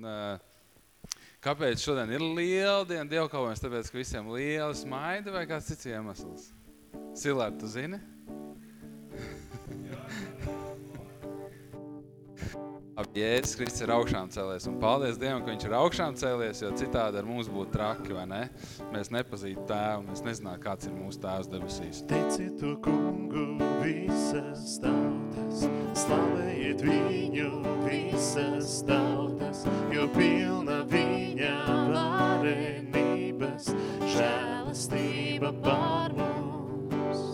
Un, uh, kāpēc šodien ir liela diena dievkalpojums? Tāpēc, ka visiem liela smaida vai kāds cits iemesls? Silēt, tu zini? Jēzus Kristus ir augšām cēlies, un paldies Dievam, ka viņš ir augšām cēlies, jo citādi ar mums būtu traki, vai ne? Mēs nepazītu tēvu, mēs nezinātu, kāds ir mūsu tēvs debesīs. Teiciet to kungu visas tautas, slavējiet viņu visas tautas, jo pilna viņa varenības, žēlastība pār mums.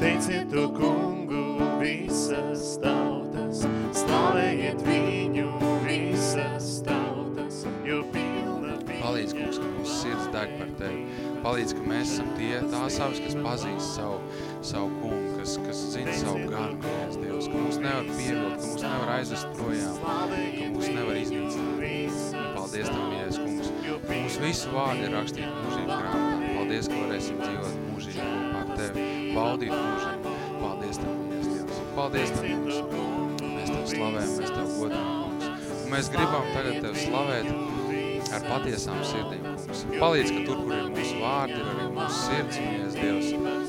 Teiciet to kungu visas tautas, slavējiet viņu visas tautas, jo pilna viņa Palīdz, kungs, ka mūsu sirds deg par tevi. Palīdz, ka mēs esam tie, tās savas, kas pazīst savu, savu kungu, kas, kas zina savu garu, Jēzus Dievs, ka mūs nevar pievilt, ka mūs nevar aizvest projām, ka mūs nevar iznīcināt. Paldies Tev, Jēzus kungs. Mūsu visu vārdi ir rakstīti mūžības grāmatā. Paldies, ka varēsim dzīvot mūžīgi kopā ar Tevi, baudīt mūžīgi. Paldies Tev, Jēzus Dievs. Paldies Tev, kungs. Mēs Tev slavējam, mēs Tev godām, kungs. Un mēs gribam tagad Tev slavēt ar patiesām sirdīm, kungs. Palīdz, ka tur, kur ir mūsu vārdi, ir arī mūsu sirds, mīļais Dievs.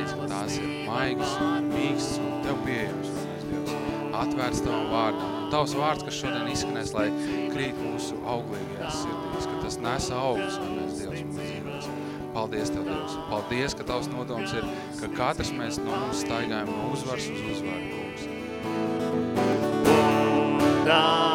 Palīdz, ka tās ir maigas, mīkstas un Tev pieejams, mīļais Dievs. Atvērts Tavam vārdam. Un Tavs vārds, kas šodien izskanēs, lai krīt mūsu auglīgajās sirdīs, ka tas nes augus, mīļais Dievs, mūsu dzīvēs. Paldies Tev, Dievs. Paldies, ka Tavs nodoms ir, ka katrs mēs no mums staigājam no uzvaras uz uzvaru, kungs. Tā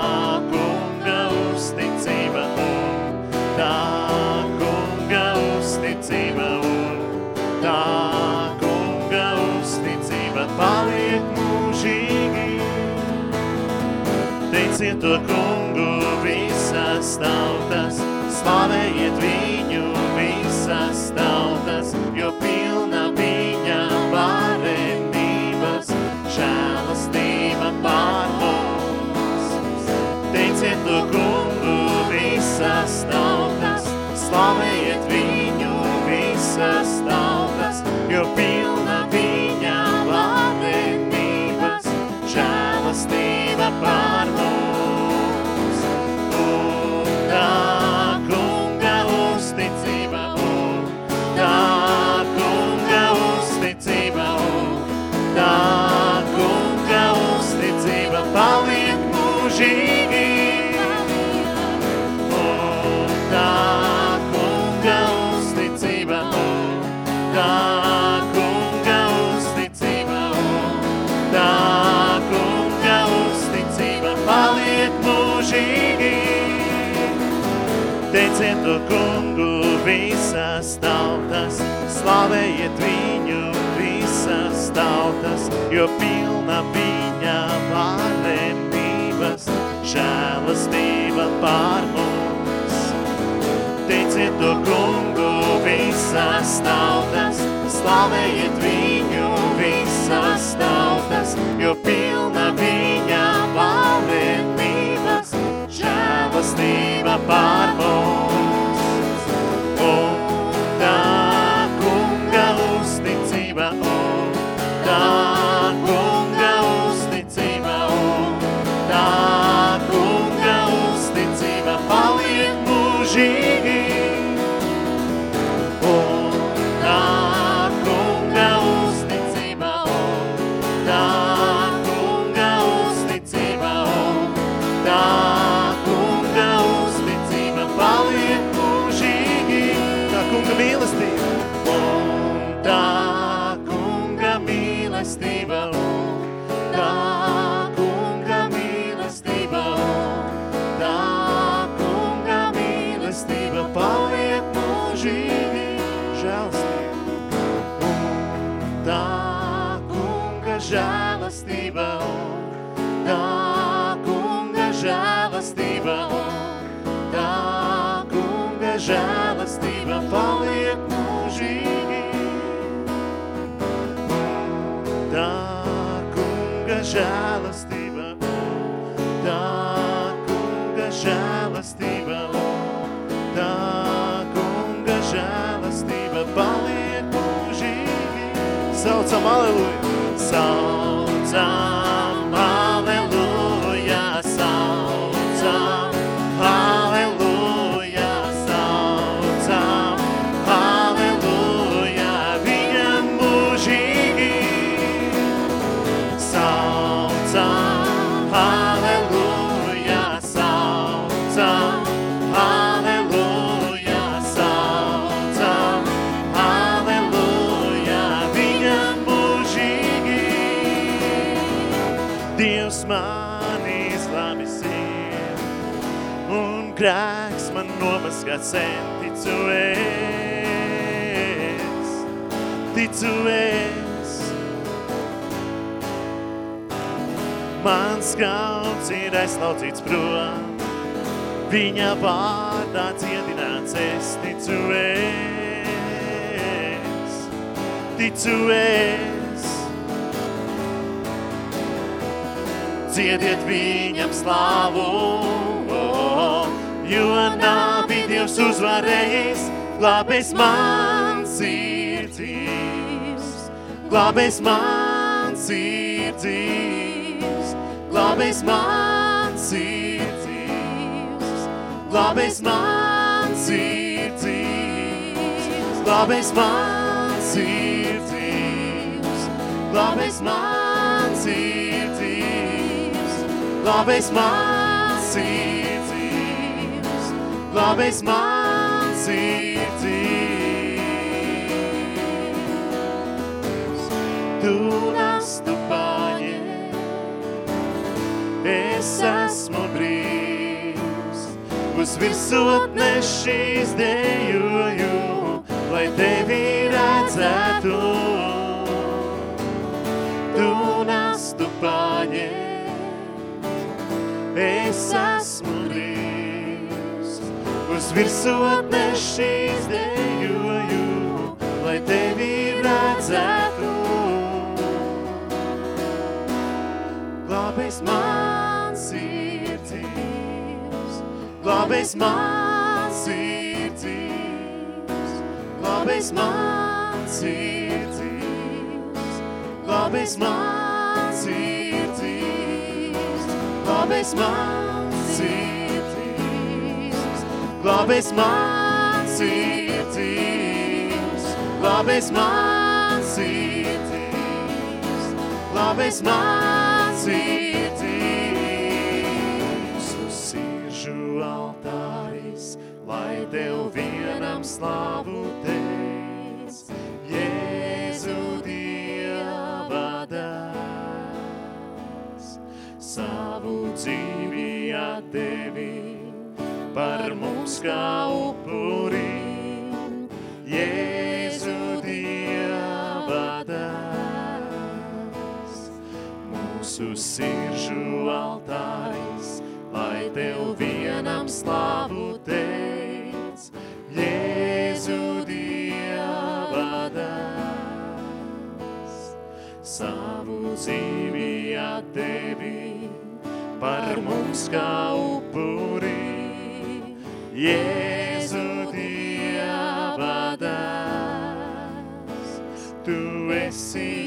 tautas, slavējiet viņu visas tautas, To kungu visas tautas, slavējiet viņu visas tautas, jo pilna viņa varenības, žēlastība pār mums. Teiciet to kungu visas tautas, slavējiet viņu visas tautas, jo pilna viņa varenības, žēlastība pār mums. Žēlastība, tā kunga žēlastība, tā kunga žēlastība paliek mūžīgi. Saucam aleluja! Saucam sen ticu es, ticu es. Mans kauns ir aizlaucīts prom, viņa vārdā dziedināts es ticu es, ticu es. Dziediet viņam slāvu, oh, jo nāvi Dievs uzvarējis, glābēs mans ir dzīvs, glābēs mans ir dzīvs, glābēs mans ir dzīvs, glābēs mans ir dzīvs, glābēs mans ir dzīvs, glābēs mans ir dzīvs, glābēs mans ir dzīvs, glābēs mans ir dzīvs. Tu nastu paņem, es esmu brīvs, uz virsotne šīs dejoju, lai tevi redzētu. Tu nastu paņem, es esmu virsotne šīs dejoju, lai tevi redzētu. Glābēs mans ir dzīvs, glābēs mans ir dzīvs, glābēs mans ir dzīvs, glābēs mans ir dzīvs, glābēs mans ir dzīvs, glābēs mans ir dzīvs, glābēs mans ir dzīvs, glābēs mans ir dzīvs. Uz siržu altāris, lai tev vienam slāvu teic, Jēzu Dieva dēls, savu dzīvi atdevi par mums kā upuri, Jēzu Dieva dēls, mūsu siržu altāris, lai tev vienam slāvu teic, Jēzu Dieva dēls, savu dzīvi atdevi par mums kā upuri, Jēzu Dieva dēls, tu esi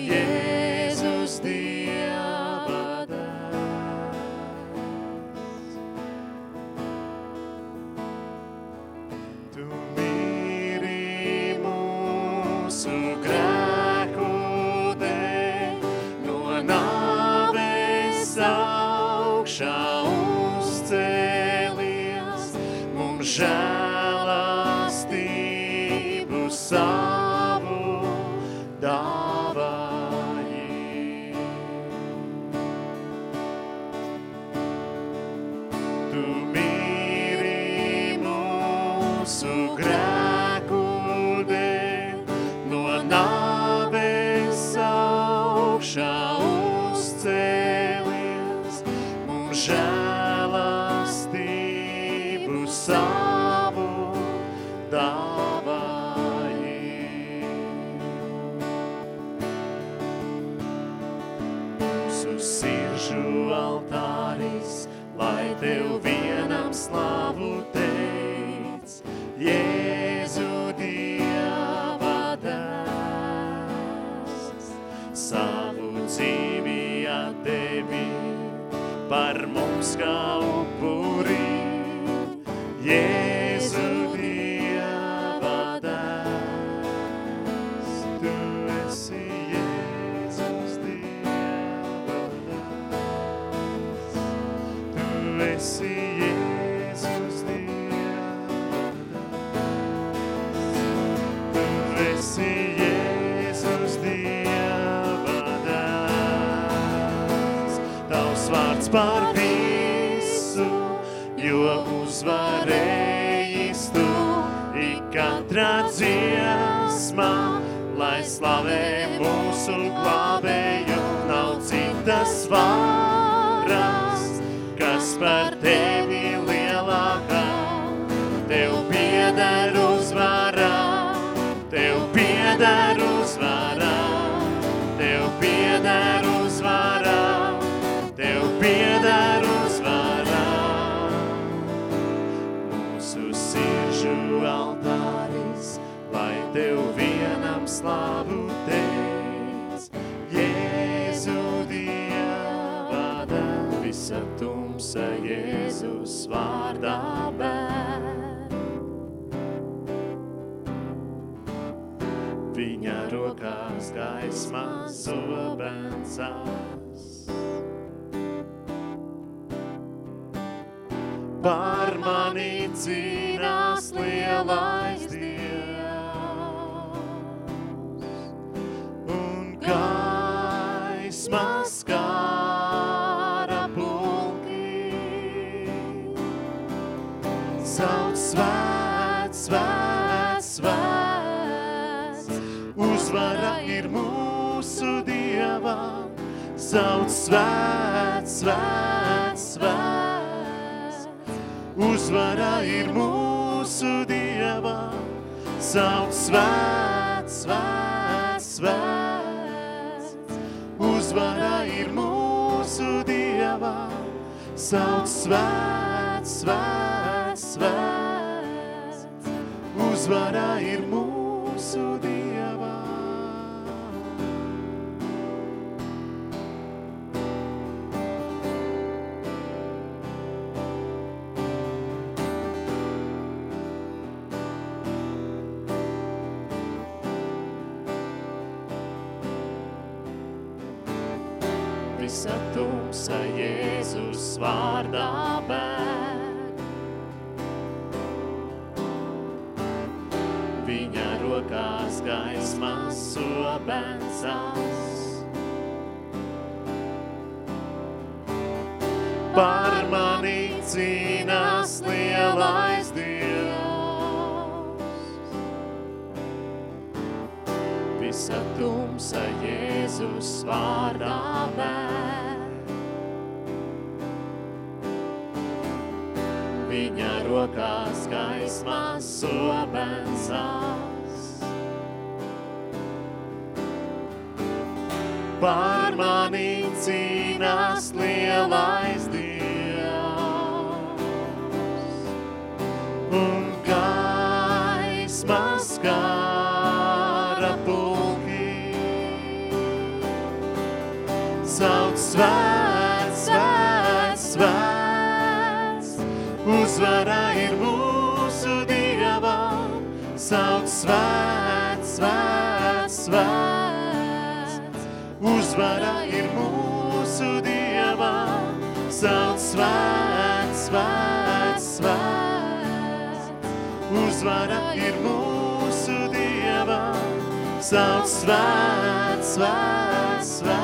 gaismas kara pulki. Sauc svēts, svēts, svēts, uzvara ir mūsu Dievam. Sauc svēts, svēts, svēts, uzvara ir mūsu Dievam. Sauc svēts, Sauc svēts, svēts, svēts, uzvara ir mūsu gaismas sobensās. Par mani cīnās lielais Dievs. Visa tumsa Jēzus vārdā bēg. Viņa rokās gaismās sobensās. Par mani cīnās lielais Dievs un gaismas kara pulki. Sauc svēts, svēts, svēts, uzvara ir mūsu Dievam. Sauc svēts, uzvara ir mūsu Dievam. Sauc svēts, svēts, svēts, uzvara ir mūsu Dievam. Sauc svēts, svēts, svēts,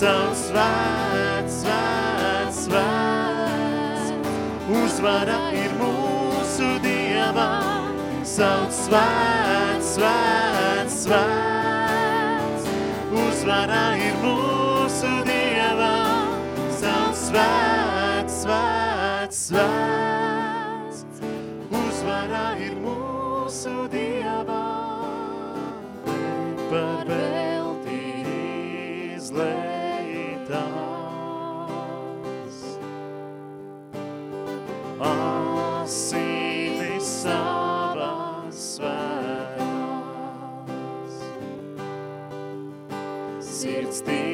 sauc svēts, svēts, svēts. Uzvara ir mūsu Dievā, sauc svēts, svēts, svēts. Uzvara Asinis savās svētās. Sirds ticībā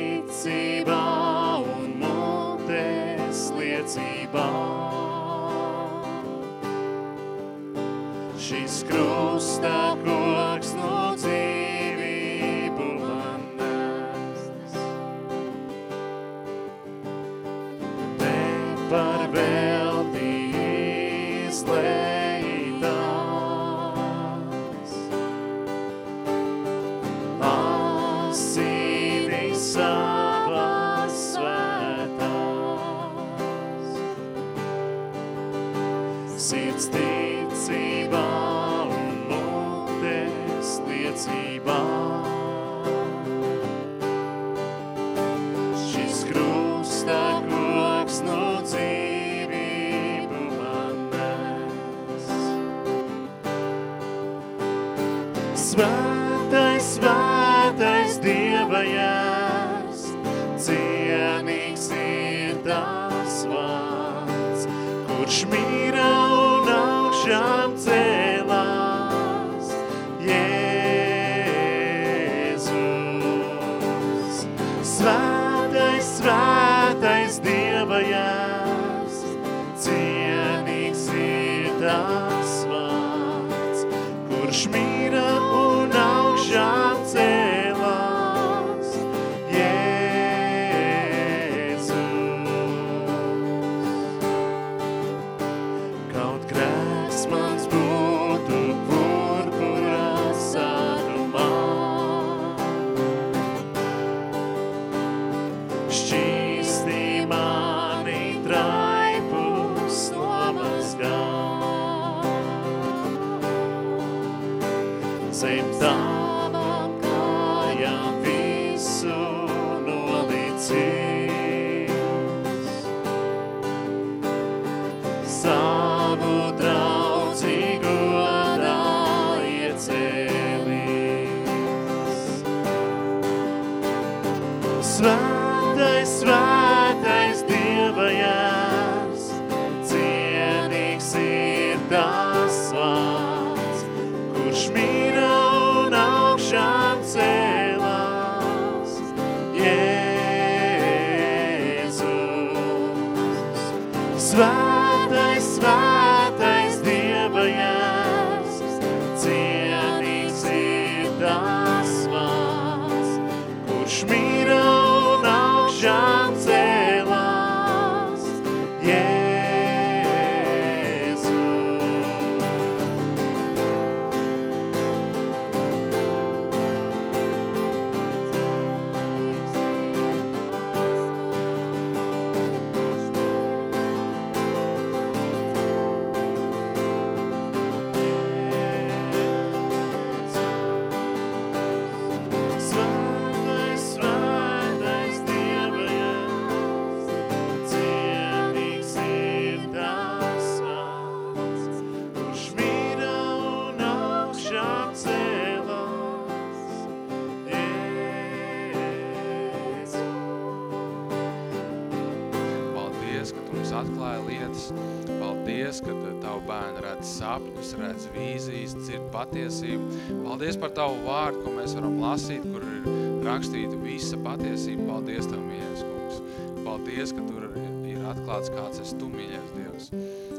tavu vārdu, ko mēs varam lasīt, kur ir rakstīta visa patiesība. Paldies Tev, mīļais kungs. Paldies, ka tur ir, atklāts kāds esi Tu, mīļais Dievs.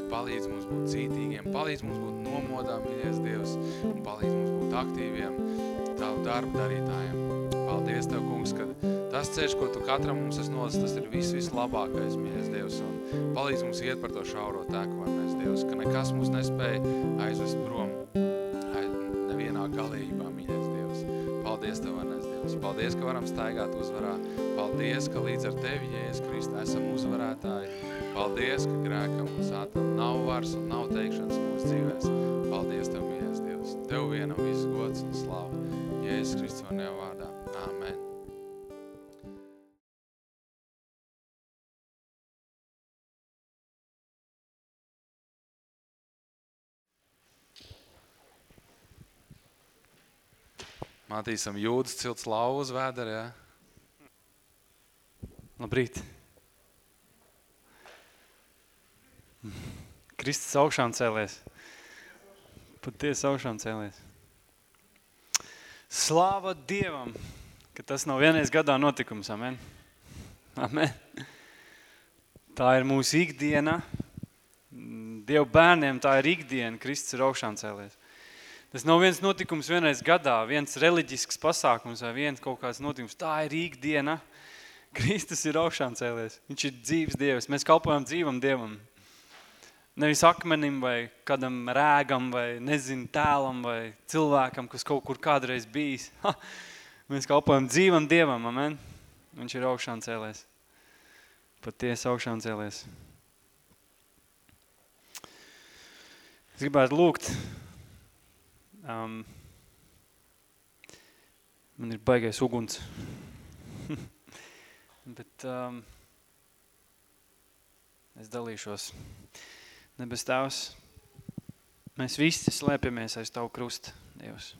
Palīdz mums būt cītīgiem, palīdz mums būt nomodām, mīļais Dievs, un palīdz mums būt aktīviem Tavu darbu darītājiem. Paldies Tev, kungs, ka tas ceļš, ko tu katram mums esi nodis, tas ir viss, vislabākais, mīļais Dievs, un palīdz mums iet par to šauro teku, vai mēs Dievs, ka nekas mūs nespēja aizvest prom galībā, mīļais Dievs. Paldies Tev, Arnēs Dievs. Paldies, ka varam staigāt uzvarā. Paldies, ka līdz ar Tevi, Jēzus Kristu, esam uzvarētāji. Paldies, ka grēkam un sātam nav vars un nav teikšanas mūsu dzīvēs. Paldies Tev, mīļais Dievs. Tev vienam visu gods un slavu. Jēzus Kristus un Jēv vārdā. Amen. Mātīsam jūdas cilts lauvu uz vēdera, jā? Labrīt! Kristus augšām cēlies. Patiesi augšām cēlies. Slāva Dievam, ka tas nav vienreiz gadā notikums. Amen. Amen. Tā ir mūsu ikdiena. Dievu bērniem tā ir ikdiena. Kristus ir augšām cēlies. Tas nav viens notikums vienreiz gadā, viens reliģisks pasākums vai viens kaut kāds notikums. Tā ir ikdiena. Kristus ir augšām cēlies. Viņš ir dzīves Dievs. Mēs kalpojam dzīvam Dievam. Nevis akmenim vai kādam rēgam vai nezinu tēlam vai cilvēkam, kas kaut kur kādreiz bijis. Ha! Mēs kalpojam dzīvam Dievam, amen. Viņš ir augšām cēlies. Patiesi augšām cēlies. Es gribētu lūgt. Um, man ir baigais uguns. Bet um, es dalīšos. Debes Tēvs, mēs visi slēpjamies aiz Tavu krusta, Dievs.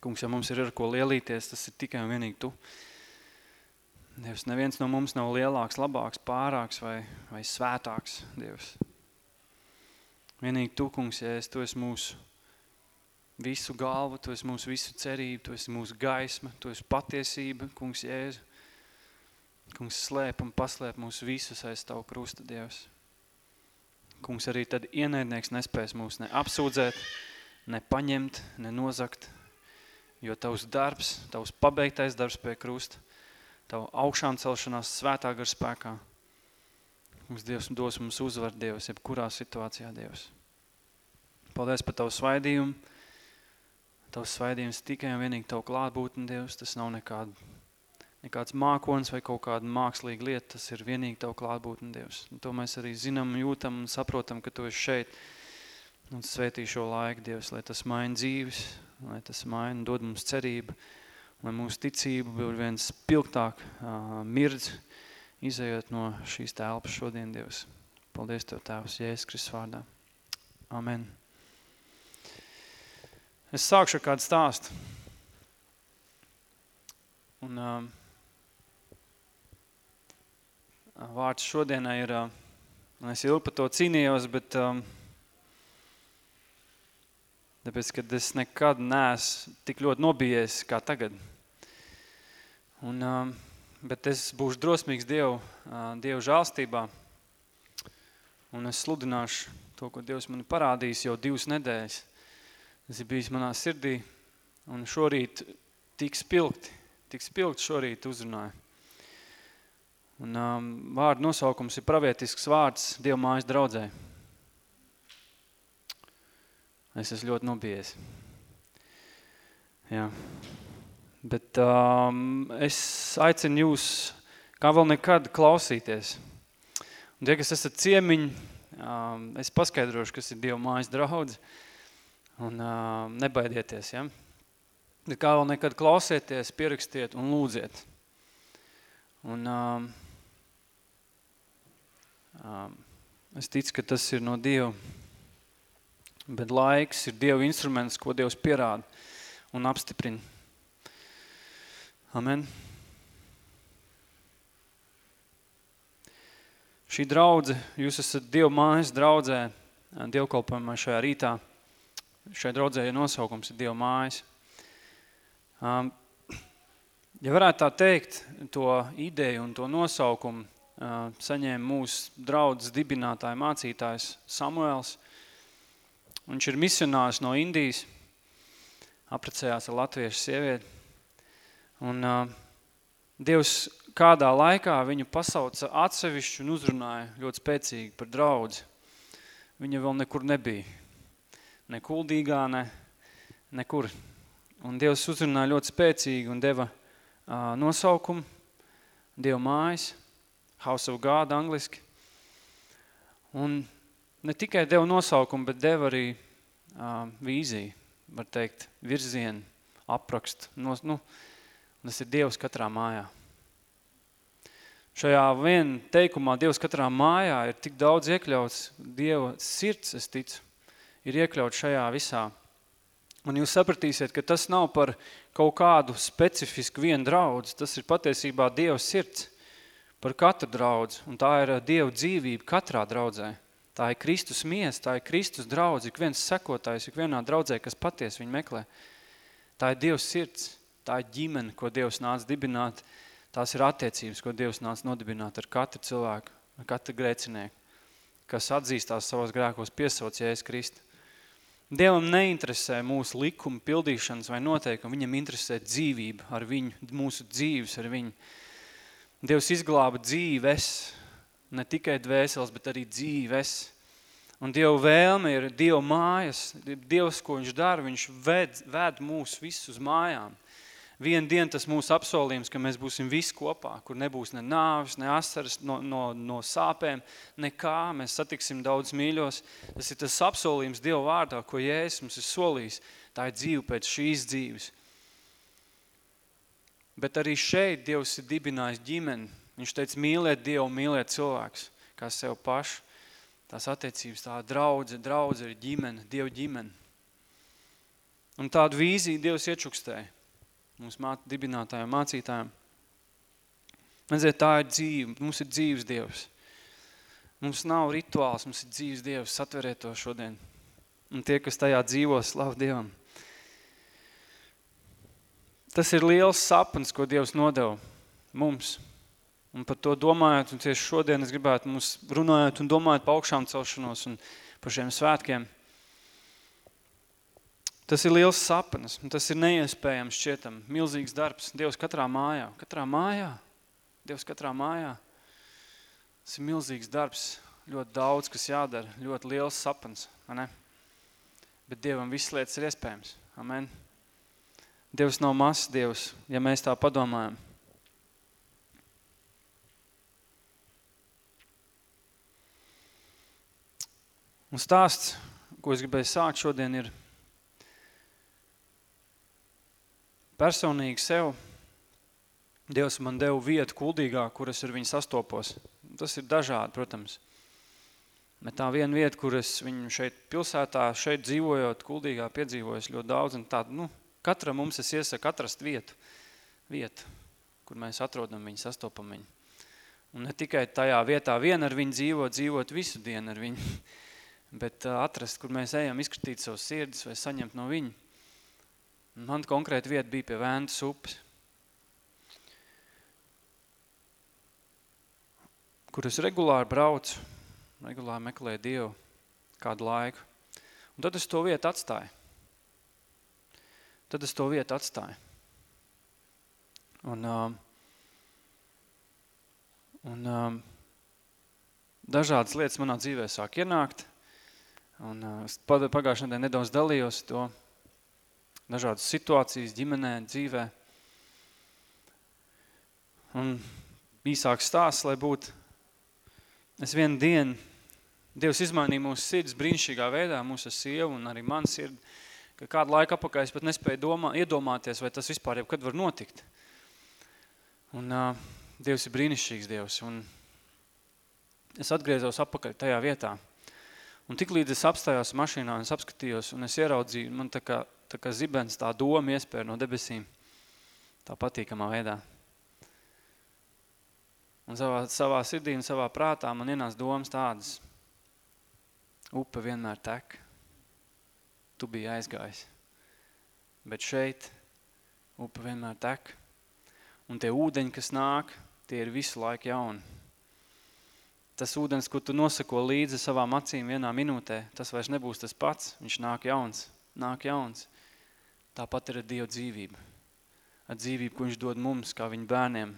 Kungs, ja mums ir ar ko lielīties, tas ir tikai un vienīgi Tu. Dievs, neviens no mums nav lielāks, labāks, pārāks vai, vai svētāks, Dievs. Vienīgi Tu, kungs, ja es, Tu esi mūsu visu galvu, Tu esi mūsu visu cerību, Tu esi mūsu gaisma, Tu esi patiesība, kungs, Jēzu. Kungs, slēp un paslēp mūs visus aiz Tavu krusta, Dievs. Kungs, arī tad ienaidnieks nespēs mūs ne apsūdzēt, ne paņemt, ne nozakt, jo tavs darbs, tavs pabeigtais darbs pie krusta, tavu augšām celšanās svētā gar spēkā, Kungs, Dievs dos mums uzvar, Dievs, jebkurā situācijā, Dievs. Paldies par tavu svaidījumu. Tavs svaidījums tikai un vienīgi tavu klātbūtni, Dievs. Tas nav nekāda nekāds mākons vai kaut kāda mākslīga lieta, tas ir vienīgi Tavu klātbūtni, Dievs. Un to mēs arī zinām, jūtam un saprotam, ka Tu esi šeit. Un svētī šo laiku, Dievs, lai tas maina dzīves, lai tas maina, dod mums cerību, lai mūsu ticība būtu viens pilgtāk uh, mirdz, izējot no šīs telpas šodien, Dievs. Paldies Tev, Tēvs, Jēzus Kristus vārdā. Amen. Es sākšu ar kādu stāstu. Un, um, vārds šodienai ir, un es ilgi par to cīnījos, bet um, tāpēc, kad es nekad neesmu tik ļoti nobijies kā tagad. Un, um, bet es būšu drosmīgs Dievu, uh, Dievu žālstībā, un es sludināšu to, ko Dievs man parādījis jau divas nedēļas. Tas ir bijis manā sirdī, un šorīt tik spilgti, tik spilgti šorīt uzrunāju. Un um, vārdu nosaukums ir pravietisks vārds Dieva mājas draudzē. Es esmu ļoti nobijies. Jā. Bet um, es aicinu jūs, kā vēl nekad, klausīties. Un tie, kas esat ciemiņi, um, es paskaidrošu, kas ir Dieva mājas draudze. Un um, nebaidieties, ja? Kā vēl nekad klausieties, pierakstiet un lūdziet. Un um, Um, es ticu, ka tas ir no Dieva, bet laiks ir Dieva instruments, ko Dievs pierāda un apstiprina. Amen. Šī draudze, jūs esat Dieva mājas draudzē, dievkalpojumā šajā rītā. Šai draudzē ja nosaukums ir Dieva mājas. Um, ja varētu tā teikt, to ideju un to nosaukumu, saņēma mūsu draudzes dibinātāja mācītājs Samuels. Viņš ir misionārs no Indijas, aprecējās ar latviešu sievieti. Un, Dievs kādā laikā viņu pasauca atsevišķu un uzrunāja ļoti spēcīgi par draudzi. Viņa vēl nekur nebija. Ne kuldīgā, ne, nekur. Un Dievs uzrunāja ļoti spēcīgi un deva uh, nosaukumu Dieva mājas, House of God angliski. Un ne tikai deva nosaukumu, bet deva arī uh, vīziju, var teikt, virzienu, aprakstu. No, nu, tas ir Dievs katrā mājā. Šajā vien teikumā Dievs katrā mājā ir tik daudz iekļauts, Dieva sirds, es ticu, ir iekļauts šajā visā. Un jūs sapratīsiet, ka tas nav par kaut kādu specifisku vienu draudz, tas ir patiesībā Dieva sirds par katru draudz, un tā ir Dieva dzīvība katrā draudzē. Tā ir Kristus mies, tā ir Kristus draudz, ik viens sekotājs, ik vienā draudzē, kas paties viņu meklē. Tā ir Dievs sirds, tā ir ģimene, ko Dievs nāca dibināt, tās ir attiecības, ko Dievs nāca nodibināt ar katru cilvēku, ar katru grēcinieku, kas atzīstās savos grēkos piesauc Jēzus Kristu. Dievam neinteresē mūsu likuma pildīšanas vai noteikumi, viņam interesē dzīvība ar viņu, mūsu dzīves ar viņu. Dievs izglāba dzīves, ne tikai dvēseles, bet arī dzīves. Un Dieva vēlme ir Dieva mājas, Dievs, ko viņš dara, viņš ved, ved mūs visus uz mājām. Vienu dienu tas mūsu apsolījums, ka mēs būsim visi kopā, kur nebūs ne nāvis, ne asaras no, no, no sāpēm, nekā, mēs satiksim daudz mīļos. Tas ir tas apsolījums Dieva vārdā, ko Jēzus mums ir solījis. Tā ir dzīve pēc šīs dzīves. Bet arī šeit Dievs ir dibinājis ģimeni, Viņš teica, mīliet Dievu, mīliet cilvēks, kā sev pašu. Tās attiecības, tā draudze, draudze ir ģimene, Dieva ģimene. Un tādu vīziju Dievs iečukstēja mums māt, dibinātājiem, mācītājiem. Redziet, tā ir dzīve, mums ir dzīves Dievs. Mums nav rituāls, mums ir dzīves Dievs, satveriet to šodien. Un tie, kas tajā dzīvo, slavu Dievam. Tas ir liels sapnis, ko Dievs nodeva mums. Un par to domājot, un tieši šodien es gribētu mums runājot un domājot par augšām celšanos un par šiem svētkiem. Tas ir liels sapnis, un tas ir neiespējams šķietam, milzīgs darbs. Dievs katrā mājā, katrā mājā, Dievs katrā mājā. Tas ir milzīgs darbs, ļoti daudz, kas jādara, ļoti liels sapnis, ne? Bet Dievam viss lietas ir iespējams. Amen. Dievs nav mazs Dievs, ja mēs tā padomājam. Un stāsts, ko es gribēju sākt šodien, ir personīgi sev. Dievs man deva vietu kuldīgā, kur es ar viņu sastopos. Tas ir dažādi, protams. Bet tā viena vieta, kur es viņu šeit pilsētā, šeit dzīvojot, kuldīgā piedzīvojos ļoti daudz. Un tādu, nu, katra mums es iesaku atrast vietu, vietu, kur mēs atrodam viņu, sastopam viņu. Un ne tikai tajā vietā vien ar viņu dzīvot, dzīvot visu dienu ar viņu, bet uh, atrast, kur mēs ejam, izskatīt savus sirdis vai saņemt no viņa. Man konkrēta vieta bija pie Vēntas upes, kur es regulāri braucu, regulāri meklēju Dievu kādu laiku. Un tad es to vietu atstāju. Tad es to vietu atstāju. Un, um, un um, dažādas lietas manā dzīvē sāk ienākt. Un es pagājušajā nedēļā nedaudz dalījos to dažādas situācijas ģimenē, dzīvē. Un īsāks stāsts, lai būtu, es vienu dienu, Dievs izmainīja mūsu sirds brīnišķīgā veidā, mūsu sievu un arī man sirdi, ka kādu laiku apakaļ es pat nespēju domā, iedomāties, vai tas vispār jau kad var notikt. Un uh, Dievs ir brīnišķīgs Dievs, un es atgriezos apakaļ tajā vietā. Un tik līdz es apstājos mašīnā un es apskatījos un es ieraudzīju, man tā kā, tā kā zibens tā doma iespēja no debesīm, tā patīkamā veidā. Un savā, savā sirdī un savā prātā man ienās domas tādas. Upe vienmēr tek. Tu biji aizgājis. Bet šeit upe vienmēr tek. Un tie ūdeņi, kas nāk, tie ir visu laiku jauni tas ūdens, ko tu nosako līdzi savām acīm vienā minūtē, tas vairs nebūs tas pats, viņš nāk jauns, nāk jauns. Tāpat ir ar Dievu dzīvību. Ar dzīvību, ko viņš dod mums, kā viņa bērniem,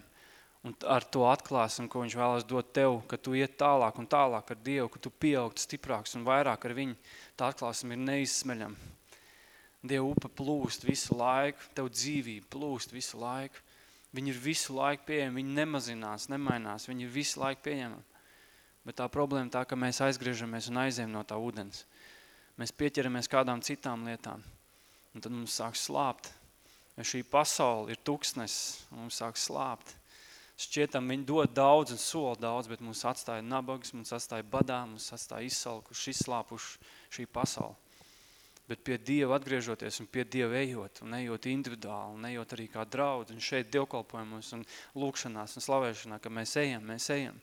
un ar to atklāsim, ko viņš vēlas dot tev, ka tu iet tālāk un tālāk ar Dievu, ka tu pieaugtu stiprāks un vairāk ar viņu, tā atklāsim ir neizsmeļama. Dieva upe plūst visu laiku, tev dzīvība plūst visu laiku. Viņi ir visu laiku pieejami, viņi nemazinās, nemainās, viņi ir visu laiku pieejami. Bet tā problēma tā, ka mēs aizgriežamies un aizējam no tā ūdens. Mēs pieķeramies kādām citām lietām. Un tad mums sāk slāpt. Ja šī pasaule ir tuksnes, mums sāk slāpt. Šķietam, viņi dod daudz un sola daudz, bet mums atstāja nabagas, mums atstāja badā, mums atstāja izsalkuši, izslāpuši šī pasaule. Bet pie Dieva atgriežoties un pie Dieva ejot, un ejot individuāli, un ejot arī kā draudz, un šeit dievkalpojumos, un lūkšanās, un slavēšanā, ka mēs ejam, mēs ejam.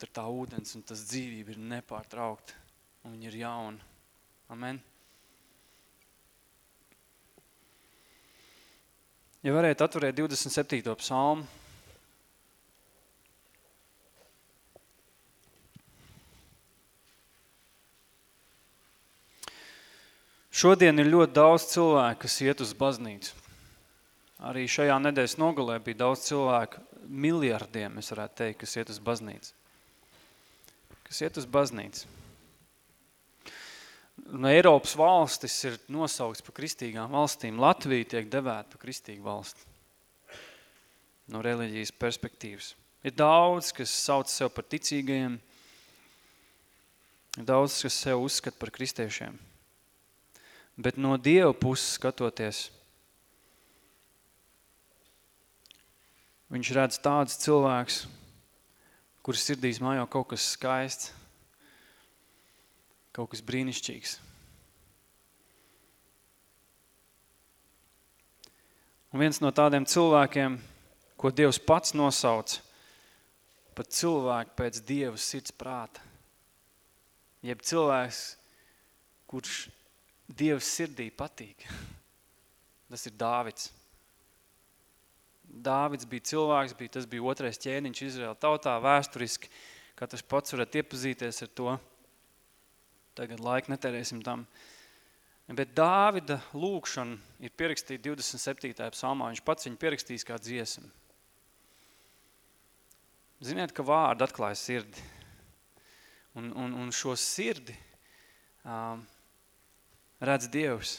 Tad tā ūdens un tas dzīvība ir nepārtraukta, un viņa ir jauna. Amen. Ja varētu atverēt 27. psalmu, Šodien ir ļoti daudz cilvēku, kas iet uz baznīcu. Arī šajā nedēļas nogalē bija daudz cilvēku, miljardiem, es varētu teikt, kas iet uz baznīcu. Kas iet uz baznīcu. Un Eiropas valstis ir nosaukts par kristīgām valstīm. Latvija tiek devēta par kristīgu valsti. No reliģijas perspektīvas. Ir daudz, kas sauc sev par ticīgajiem. Ir daudz, kas sev uzskata par kristiešiem. Bet no Dieva puses skatoties, viņš redz tādus cilvēkus, kuras sirdīs mājo kaut kas skaists, kaut kas brīnišķīgs. Un viens no tādiem cilvēkiem, ko Dievs pats nosauc, pat cilvēku pēc Dieva sirds prāta. Jeb cilvēks, kurš Dievs sirdī patīk. Tas ir Dāvids. Dāvids bija cilvēks, bija, tas bija otrais ķēniņš Izraela tautā, vēsturiski, kā tas pats varat iepazīties ar to. Tagad laika netērēsim tam. Bet Dāvida lūkšana ir pierakstīta 27. psalmā, viņš pats viņu pierakstīs kā dziesmu. Ziniet, ka vārdi atklāja sirdi. Un, un, un šo sirdi um, redz Dievs.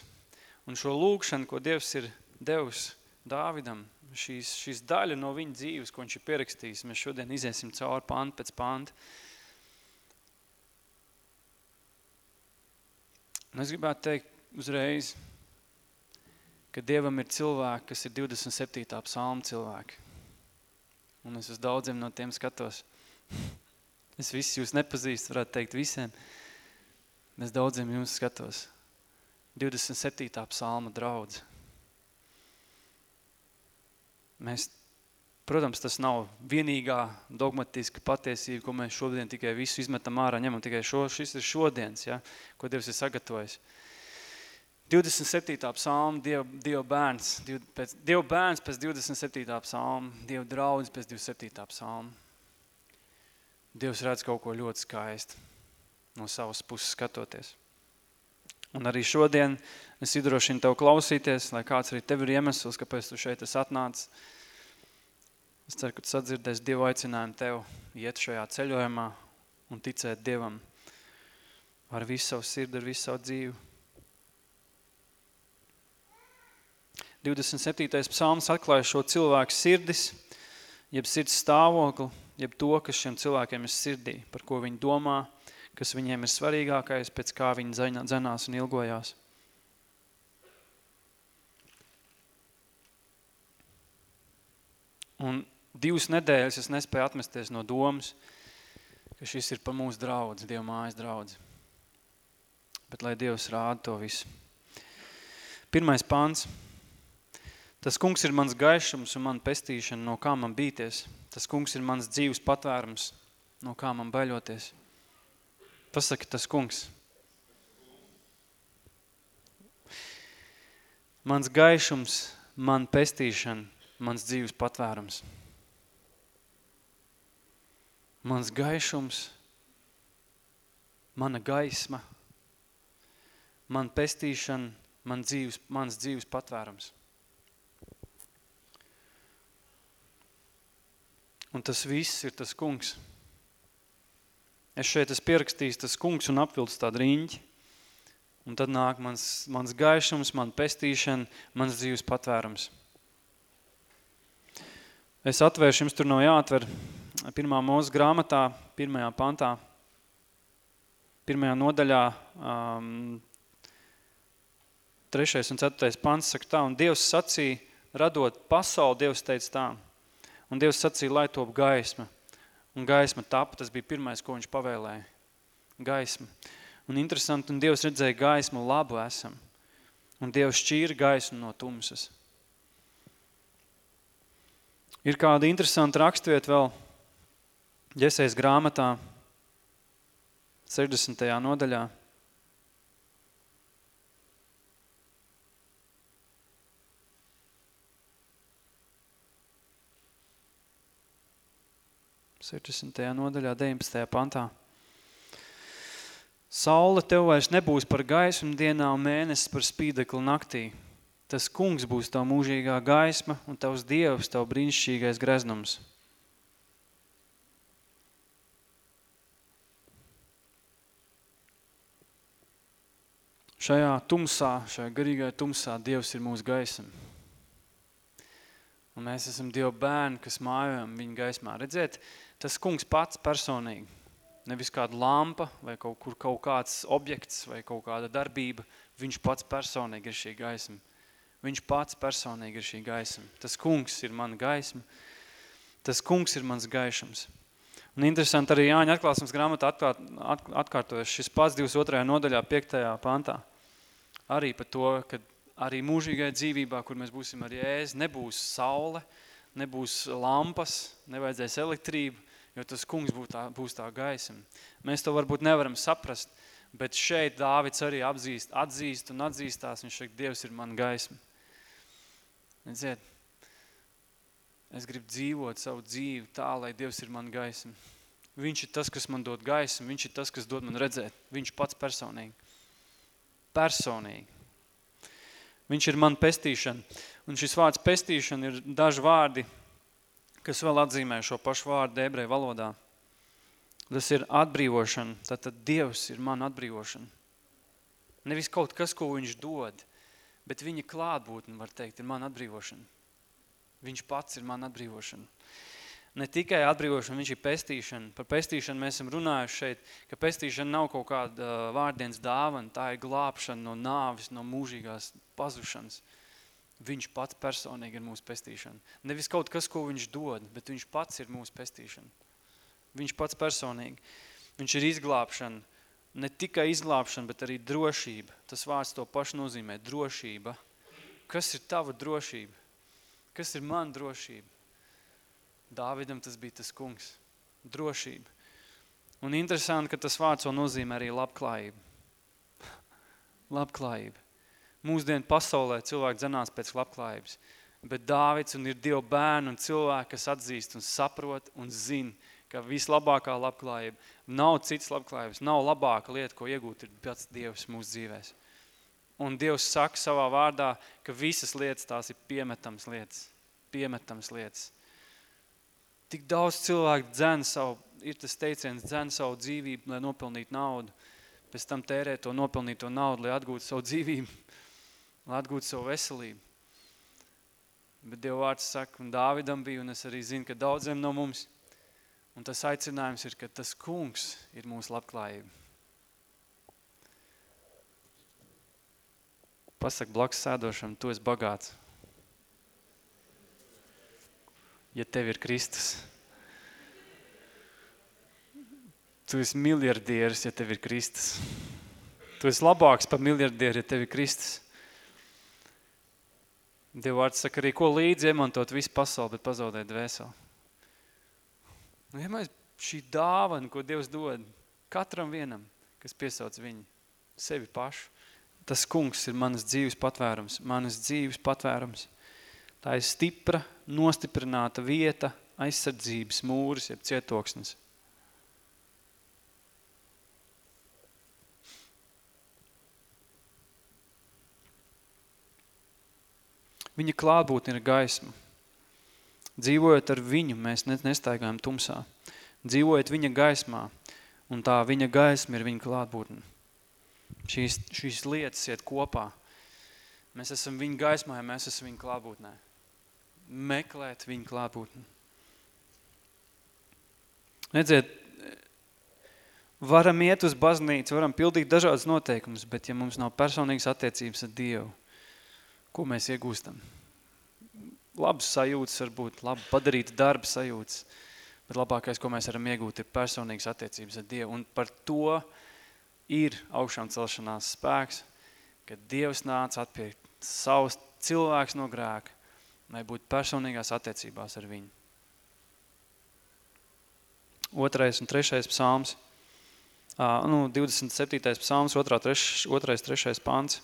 Un šo lūkšanu, ko Dievs ir devis Dāvidam, šīs, šīs daļa no viņa dzīves, ko viņš ir pierakstījis, mēs šodien iziesim cauri pantu pēc pantu. Un es gribētu teikt uzreiz, ka Dievam ir cilvēki, kas ir 27. psalma cilvēki. Un es uz daudziem no tiem skatos. Es visus jūs nepazīstu, varētu teikt visiem. Es daudziem jums skatos. 27. psalma draudz. Mēs, protams, tas nav vienīgā dogmatiska patiesība, ko mēs šodien tikai visu izmetam ārā, ņemam tikai šo, šis ir šodienas, ja, ko Dievs ir sagatavojis. 27. psalma, Dieva, Dieva bērns, Dieva, pēc, Dieva bērns pēc 27. psalma, Dieva draudz pēc 27. psalma. Dievs redz kaut ko ļoti skaistu no savas puses skatoties. Un arī šodien es iedrošinu tev klausīties, lai kāds arī tev ir iemesls, kāpēc tu šeit esi atnācis. Es ceru, ka tu sadzirdēsi Dievu aicinājumu tev iet šajā ceļojumā un ticēt Dievam ar visu savu sirdi, ar visu savu dzīvi. 27. psalms atklāja šo cilvēku sirdis, jeb sirds stāvokli, jeb to, kas šiem cilvēkiem ir sirdī, par ko viņi domā, kas viņiem ir svarīgākais, pēc kā viņi dzenās un ilgojās. Un divas nedēļas es nespēju atmesties no domas, ka šis ir par mūsu draudz, Dieva mājas draudz. Bet lai Dievs rāda to visu. Pirmais pants. Tas kungs ir mans gaišums un man pestīšana, no kā man bīties. Tas kungs ir mans dzīves patvērums, no kā man baļoties. Pasaka tas kungs. Mans gaišums, man pestīšana, mans dzīves patvērums. Mans gaišums, mana gaisma, man pestīšana, man dzīves, mans dzīves patvērums. Un tas viss ir tas kungs. Es šeit esmu pierakstījis tas kungs un apvilds tādu riņķi. Un tad nāk mans, mans gaišums, man pestīšana, mans dzīves patvērums. Es atvēršu, jums tur nav jāatver pirmā mūsu grāmatā, pirmajā pantā, pirmajā nodaļā, um, trešais un ceturtais pants saka tā, un Dievs sacīja, radot pasauli, Dievs teica tā, un Dievs sacīja, lai top gaisma, un gaisma tapa, tas bija pirmais, ko viņš pavēlēja, gaisma. Un interesanti, un Dievs redzēja gaismu, labu esam, un Dievs šķīra gaismu no tumsas. Ir kāda interesanta rakstvieta vēl Ģesejas grāmatā 60. nodaļā. Sešdesmitajā nodaļā, 19. pantā. Saule tev vairs nebūs par gaismu dienā un mēnesis par spīdekli naktī. Tas kungs būs tavu mūžīgā gaisma un tavs dievs, tavu brīnišķīgais greznums. Šajā tumsā, šajā garīgajā tumsā Dievs ir mūsu gaisma. Un mēs esam Dieva bērni, kas mājojam viņa gaismā. Redziet, tas kungs pats personīgi, nevis kāda lampa vai kaut kur kaut kāds objekts vai kaut kāda darbība, viņš pats personīgi ir šī gaisma. Viņš pats personīgi ir šī gaisma. Tas kungs ir mana gaisma. Tas kungs ir mans gaišums. Un interesanti arī Jāņa atklāsums grāmatā atkārt, atkārtojas šis pats 22. nodaļā 5. pantā. Arī par to, ka arī mūžīgai dzīvībā, kur mēs būsim ar Jēzi, nebūs saule, nebūs lampas, nevajadzēs elektrību, jo tas kungs būs tā, būs tā gaisma. Mēs to varbūt nevaram saprast, bet šeit Dāvids arī apzīst, atzīst un atzīstās, viņš saka, Dievs ir man gaisma. Redziet, es gribu dzīvot savu dzīvi tā, lai Dievs ir man gaisma. Viņš ir tas, kas man dod gaismu, viņš ir tas, kas dod man redzēt. Viņš pats personīgi. Personīgi. Viņš ir man pestīšana. Un šis vārds pestīšana ir daži vārdi, kas vēl atzīmē šo pašu vārdu ebreju valodā. Tas ir atbrīvošana. Tātad Dievs ir man atbrīvošana. Nevis kaut kas, ko viņš dod, bet viņa klātbūtne, var teikt, ir man atbrīvošana. Viņš pats ir man atbrīvošana. Ne tikai atbrīvošana, viņš ir pestīšana. Par pestīšanu mēs esam runājuši šeit, ka pestīšana nav kaut kāda uh, vārdienas dāvana, tā ir glābšana no nāvis, no mūžīgās pazušanas. Viņš pats personīgi ir mūsu pestīšana. Nevis kaut kas, ko viņš dod, bet viņš pats ir mūsu pestīšana. Viņš pats personīgi. Viņš ir izglābšana, ne tikai izglābšana, bet arī drošība. Tas vārds to pašu nozīmē – drošība. Kas ir tava drošība? Kas ir man drošība? Dāvidam tas bija tas kungs. Drošība. Un interesanti, ka tas vārds vēl nozīmē arī labklājību. labklājība. Mūsdienu pasaulē cilvēki dzenās pēc labklājības. Bet Dāvids un ir Dieva bērni un cilvēki, kas atzīst un saprot un zina, ka vislabākā labklājība nav cits labklājības, nav labāka lieta, ko iegūt ir pats Dievs mūsu dzīvēs. Un Dievs saka savā vārdā, ka visas lietas tās ir piemetams lietas, piemetams lietas. Tik daudz cilvēku dzen savu, ir tas teiciens, dzen savu dzīvību, lai nopelnītu naudu, pēc tam tērē to nopelnīto naudu, lai atgūtu savu dzīvību, lai atgūtu savu veselību. Bet Dieva vārds saka, un Dāvidam bija, un es arī zinu, ka daudziem no mums – Un tas aicinājums ir, ka tas kungs ir mūsu labklājība. Pasak blakus sēdošam, tu esi bagāts. Ja tev ir Kristus. Tu esi miljardieris, ja tev ir Kristus. Tu esi labāks par miljardieru, ja tev ir Kristus. Dieva vārds saka arī, ko līdzi iemantot visu pasauli, bet pazaudēt dvēseli. Nu, ja šī dāvana, ko Dievs dod katram vienam, kas piesauc viņu, sevi pašu, tas kungs ir manas dzīves patvērums, manas dzīves patvērums. Tā ir stipra, nostiprināta vieta, aizsardzības mūris, jeb cietoksnes. Viņa klātbūtne ir gaisma. Dzīvojot ar viņu, mēs nestaigājam tumsā. Dzīvojot viņa gaismā, un tā viņa gaisma ir viņa klātbūtne. Šīs, šīs lietas iet kopā. Mēs esam viņa gaismā, ja mēs esam viņa klātbūtnē. Meklēt viņa klātbūtni. Redziet, varam iet uz baznīcu, varam pildīt dažādas noteikumus, bet ja mums nav personīgas attiecības ar Dievu, ko mēs iegūstam? Labas sajūtas varbūt, labi padarīta darba sajūtas, bet labākais, ko mēs varam iegūt, ir personīgas attiecības ar Dievu. Un par to ir augšām celšanās spēks, kad Dievs nāca atpirkt savus cilvēks no grēka, lai būtu personīgās attiecībās ar viņu. Otrais un trešais psalms, uh, nu, 27. psalms, otrā, treš, otrais, trešais pants.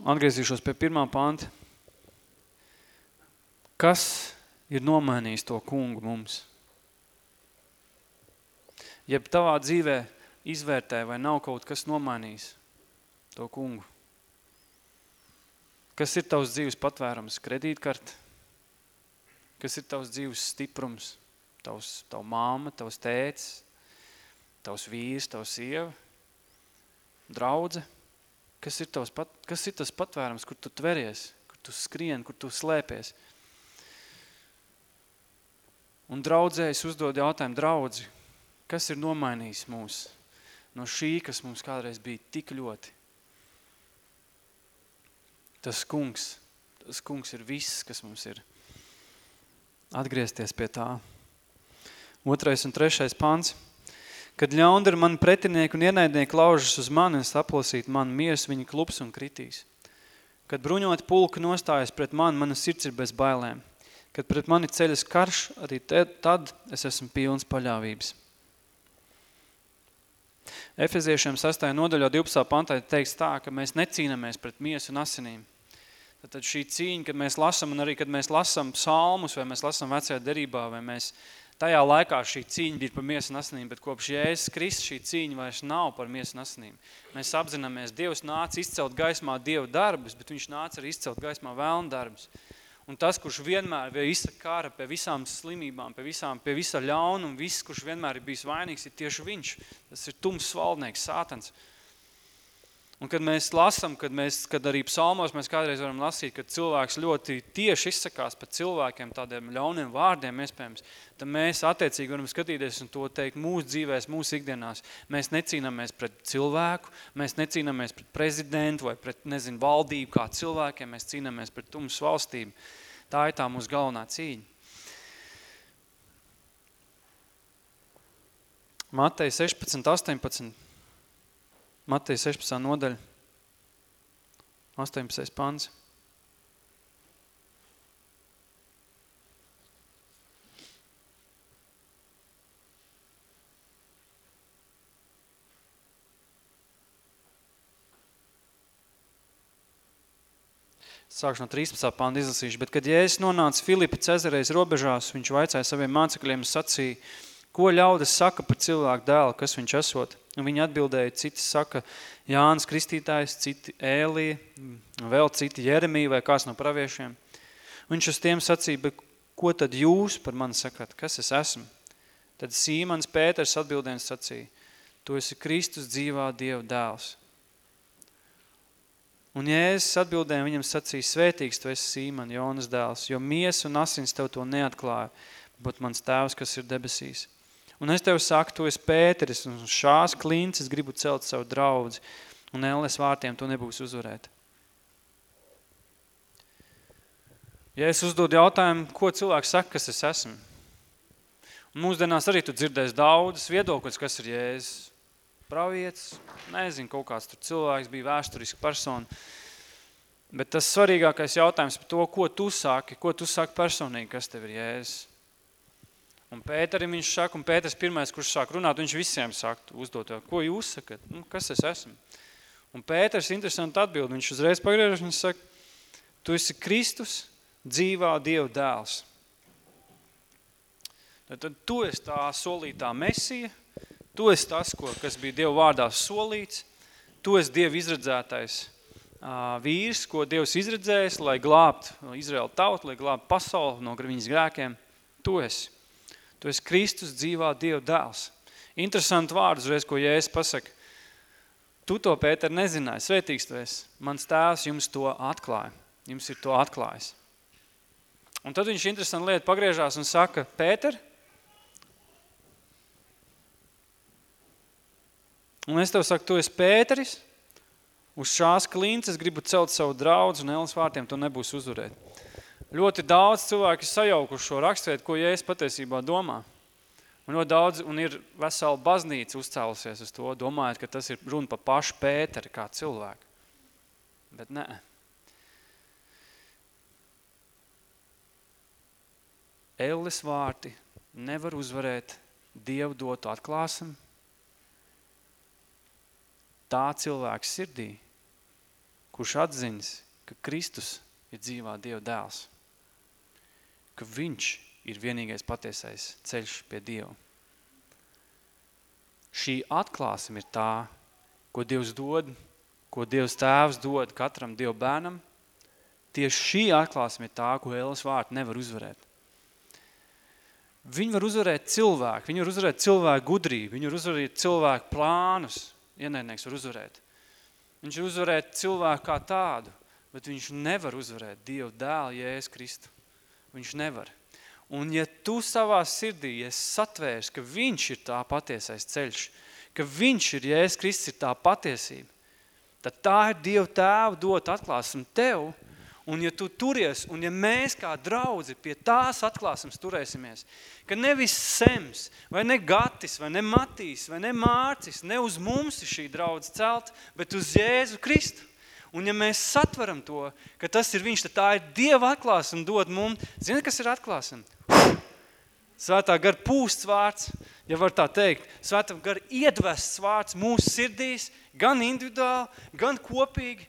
Atgriezīšos pie pirmā panta. Kas ir nomainījis to kungu mums? Jeb tavā dzīvē izvērtē, vai nav kaut kas nomainījis to kungu? Kas ir tavs dzīves patvērums? Kredītkarte? Kas ir tavs dzīves stiprums? Tavs, tavu māma, tavs tēcis, tavs vīrs, tavs sieva, draudze? Kas ir, tavs pat, kas ir tas patvērums, kur tu tveries, kur tu skrien, kur tu slēpies? Un draudzējs uzdod jautājumu, draudzi, kas ir nomainījis mūs no šī, kas mums kādreiz bija tik ļoti? Tas kungs, tas kungs ir viss, kas mums ir. Atgriezties pie tā. Otrais un trešais pants – Kad ļaundari man pretinieki un ienaidnieki laužas uz mani un saplosīt man miers, viņi klups un kritīs. Kad bruņot pulka nostājas pret mani, mana sirds ir bez bailēm. Kad pret mani ceļas karš, arī te, tad es esmu pilns paļāvības. Efeziešiem 6. nodaļā 12. pantā teiks tā, ka mēs necīnamies pret miesu un asinīm. Tad šī cīņa, kad mēs lasam, un arī kad mēs lasam psalmus, vai mēs lasam vecajā derībā, vai mēs Tajā laikā šī cīņa bija par miesu un asinīm, bet kopš Jēzus Kristus šī cīņa vairs nav par miesu un asinīm. Mēs apzināmies, Dievs nāca izcelt gaismā Dieva darbus, bet viņš nāca arī izcelt gaismā vēlna darbus. Un tas, kurš vienmēr bija visa kara pie visām slimībām, pie, visām, pie visa ļauna un viss, kurš vienmēr ir bijis vainīgs, ir tieši viņš. Tas ir tums valdnieks, sātans. Un kad mēs lasam, kad, mēs, kad arī psalmos mēs kādreiz varam lasīt, kad cilvēks ļoti tieši izsakās par cilvēkiem tādiem ļauniem vārdiem iespējams, tad mēs attiecīgi varam skatīties un to teikt mūsu dzīvēs, mūsu ikdienās. Mēs necīnāmies pret cilvēku, mēs necīnāmies pret prezidentu vai pret, nezinu, valdību kā cilvēkiem, mēs cīnāmies pret tumsu valstību. Tā ir tā mūsu galvenā cīņa. Matei 16, 18. Mateja 16. nodaļa, 18. pants. Sākšu no 13. panta izlasīšu. Bet, kad Jēzus nonāca Filipa Cezarejas robežās, viņš vaicāja saviem mācekļiem sacīja, ko ļaudas saka par cilvēku dēlu, kas viņš esot. Un viņi atbildēja, citi saka Jānis Kristītājs, citi Ēlija, vēl citi Jeremija vai kāds no praviešiem. Viņš uz tiem sacīja, ko tad jūs par mani sakat, kas es esmu? Tad Sīmans Pēters atbildējums sacīja, tu esi Kristus dzīvā Dieva dēls. Un Jēzus atbildēja viņam sacīja, svētīgs tu esi Sīman, Jonas dēls, jo miesa un asins tev to neatklāja, bet mans tēvs, kas ir debesīs. Un es tev saku, tu esi Pēteris, un šās klinces gribu celt savu draudzi, un elles vārtiem tu nebūs uzvarēt. Ja es uzdodu jautājumu, ko cilvēks saka, kas es esmu? Un mūsdienās arī tu dzirdēsi daudzas viedokļas, kas ir Jēzus. Pravietis, nezinu, kaut kāds tur cilvēks bija vēsturiski persona. Bet tas svarīgākais jautājums par to, ko tu saki, ko tu saki personīgi, kas tev ir Jēzus. Un Pēterim viņš saka, un Pēters pirmais, kurš sāk runāt, viņš visiem saka, uzdot, ko jūs sakat, nu, kas es esmu? Un Pēters interesanti atbild, viņš uzreiz pagriežas, viņš saka, tu esi Kristus, dzīvā Dieva dēls. Tad, tad tu esi tā solītā mesija, Tu esi tas, ko, kas bija Dieva vārdā solīts. Tu esi Dieva izredzētais vīrs, ko Dievs izredzējis, lai glābt Izraēlu tautu, lai glābt pasauli no viņas grēkiem. Tu esi. Tu esi Kristus dzīvā Dieva dēls. Interesanti vārds, reiz, ko Jēzus pasaka. Tu to, Pēter, nezināji. Svētīgs tu esi. Mans tēvs jums to atklāja. Jums ir to atklājis. Un tad viņš interesanti lieta pagriežās un saka, Pēter, un es tev saku, tu esi Pēteris, uz šās klinces gribu celt savu draudzu un Elas vārtiem to nebūs uzvarēt. Ļoti daudz cilvēki sajaukuši šo rakstvietu, ko Jēzus patiesībā domā. Un ļoti daudz, un ir vesela baznīca uzcēlusies uz to, domājot, ka tas ir runa pa pašu Pēteri kā cilvēku. Bet nē. Elles vārti nevar uzvarēt Dievu dotu atklāsam tā cilvēka sirdī, kurš atzinis, ka Kristus ir dzīvā Dieva dēls, ka viņš ir vienīgais patiesais ceļš pie Dieva. Šī atklāsme ir tā, ko Dievs dod, ko Dievs tēvs dod katram Dieva bērnam. Tieši šī atklāsme ir tā, ko Ēlas vārti nevar uzvarēt. Viņi var uzvarēt cilvēku, viņi var uzvarēt cilvēku gudrību, viņi var uzvarēt cilvēku plānus, ienaidnieks var uzvarēt. Viņš var uzvarēt cilvēku kā tādu, bet viņš nevar uzvarēt Dievu dēlu Jēzus Kristu. Viņš nevar. Un ja tu savā sirdī esi satvērs, ka viņš ir tā patiesais ceļš, ka viņš ir Jēzus Kristus ir tā patiesība, tad tā ir Dieva tēva dot atklāsme tev, Un ja tu turies, un ja mēs kā draudzi pie tās atklāsmes turēsimies, ka nevis Sems, vai ne Gatis, vai ne Matīs, vai ne Mārcis, ne uz mums ir šī draudz celt, bet uz Jēzu Kristu. Un ja mēs satveram to, ka tas ir viņš, tad tā ir Dieva atklāsme dod mums. Zini, kas ir atklāsme? Svētā gar pūsts vārds, ja var tā teikt. Svētā gar iedvests vārds mūsu sirdīs, gan individuāli, gan kopīgi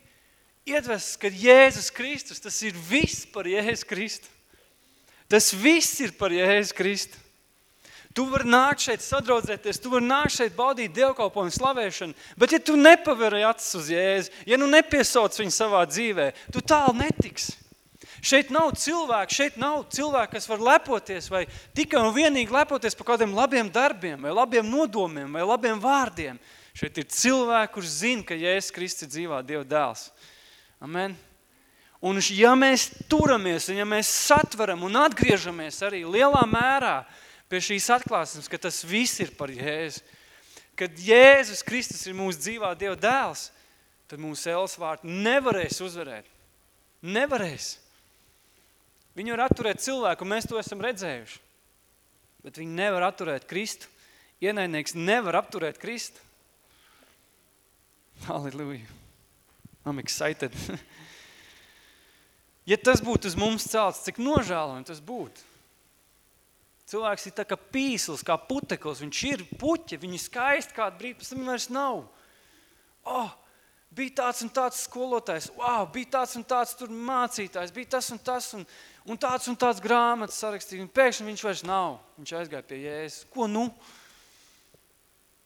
iedvests, ka Jēzus Kristus, tas ir viss par Jēzus Kristu. Tas viss ir par Jēzus Kristu. Tu vari nākt šeit sadraudzēties, tu vari nākt šeit baudīt dievkalpojumu slavēšanu, bet ja tu nepavēri acis uz Jēzu, ja nu nepiesauc viņu savā dzīvē, tu tālu netiksi. Šeit nav cilvēki, šeit nav cilvēki, kas var lepoties vai tikai un vienīgi lepoties par kādiem labiem darbiem vai labiem nodomiem vai labiem vārdiem. Šeit ir cilvēki, kurš zina, ka Jēzus Kristus ir dzīvā Dieva dēls. Amen. Un ja mēs turamies, un ja mēs satveram un atgriežamies arī lielā mērā pie šīs atklāsmes, ka tas viss ir par Jēzu, kad Jēzus Kristus ir mūsu dzīvā Dieva dēls, tad mūsu elsvārti nevarēs uzvarēt. Nevarēs. Viņi var atturēt cilvēku, mēs to esam redzējuši. Bet viņi nevar atturēt Kristu. Ienaidnieks nevar apturēt Kristu. Halleluja. I'm excited. ja tas būtu uz mums celts, cik nožēlojami tas būtu. Cilvēks ir tā kā pīsls, kā puteklis, viņš ir puķi, viņi skaisti kādu brīdi, pēc tam vairs nav. Oh, bija tāds un tāds skolotājs, wow, bija tāds un tāds tur mācītājs, bija tas un tas un, un tāds un tāds grāmatas sarakstīja, un pēkšņi viņš vairs nav. Viņš aizgāja pie Jēzus. Ko nu?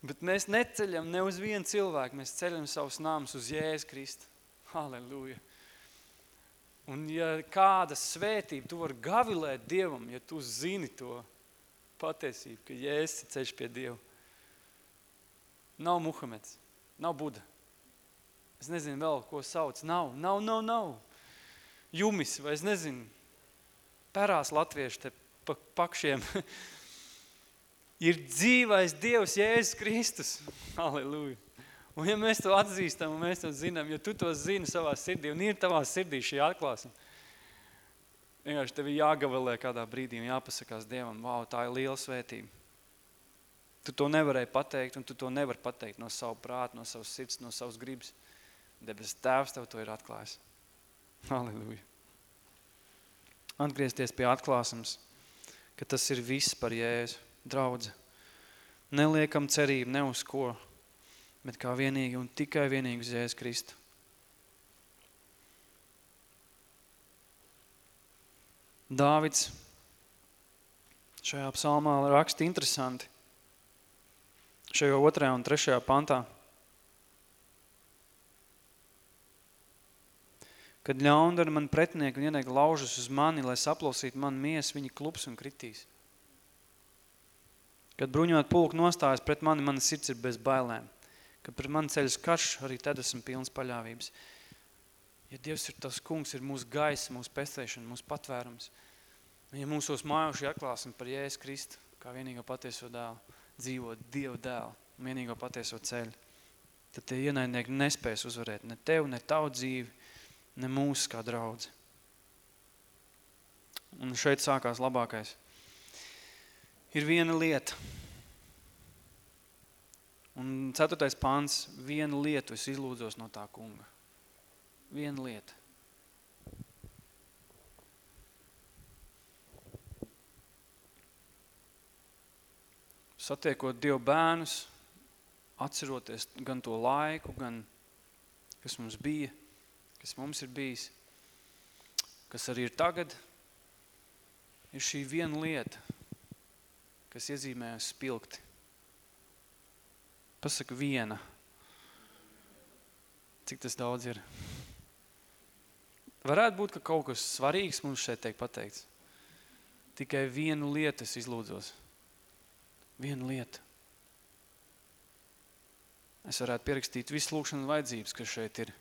Bet mēs neceļam ne uz vienu cilvēku, mēs ceļam savus namus uz Jēzus Kristu. Halleluja. Un ja kāda svētība, tu vari gavilēt Dievam, ja tu zini to patiesību, ka Jēzus ir ceļš pie Dieva. Nav Muhameds, nav Buda. Es nezinu vēl, ko sauc. Nav, nav, nav, nav. Jumis, vai es nezinu, perās latvieši te pa pakšiem. ir dzīvais Dievs Jēzus Kristus. Halleluja. Un ja mēs to atzīstam un mēs to zinām, ja tu to zini savā sirdī un ir tavā sirdī šī atklāsme, vienkārši tev ir jāgavelē kādā brīdī un jāpasakās Dievam, wow, tā ir liela svētība. Tu to nevarēji pateikt un tu to nevar pateikt no savu prātu, no savas sirds, no savas gribas. Debes tēvs tev to ir atklājis. Halleluja. Atgriezties pie atklāsmes, ka tas ir viss par Jēzu draudze. Neliekam cerību ne uz ko, bet kā vienīgi un tikai vienīgi uz Jēzus Kristu. Dāvids šajā psalmā raksta interesanti. šajā otrajā un trešajā pantā. Kad ļaundari man pretinieki un ieniek laužas uz mani, lai saplosītu man mies, viņi klups un kritīs. Kad bruņot pulku nostājas pret mani, mana sirds ir bez bailēm. Kad pret mani ceļas karš, arī tad esmu pilns paļāvības. Ja Dievs ir tas kungs, ir mūsu gaisa, mūsu pestēšana, mūsu patvērums. Ja mūsos mājuši atklāsim par Jēzus Kristu, kā vienīgo patieso dēlu, dzīvot Dievu dēlu un vienīgo patieso ceļu, tad tie ienaidnieki nespēs uzvarēt ne tev, ne tavu dzīvi, ne mūsu kā draudzi. Un šeit sākās labākais. Ir viena lieta. Un ceturtais pāns, vienu lietu es izlūdzos no tā kunga. Viena lieta. Satiekot Dievu bērnus, atceroties gan to laiku, gan kas mums bija, kas mums ir bijis, kas arī ir tagad, ir šī viena lieta, kas iezīmējas spilgti. Pasaka viena. Cik tas daudz ir? Varētu būt, ka kaut kas svarīgs mums šeit tiek pateikts. Tikai vienu lietu es izlūdzos. Vienu lietu. Es varētu pierakstīt visu lūkšanu vajadzības, kas šeit ir.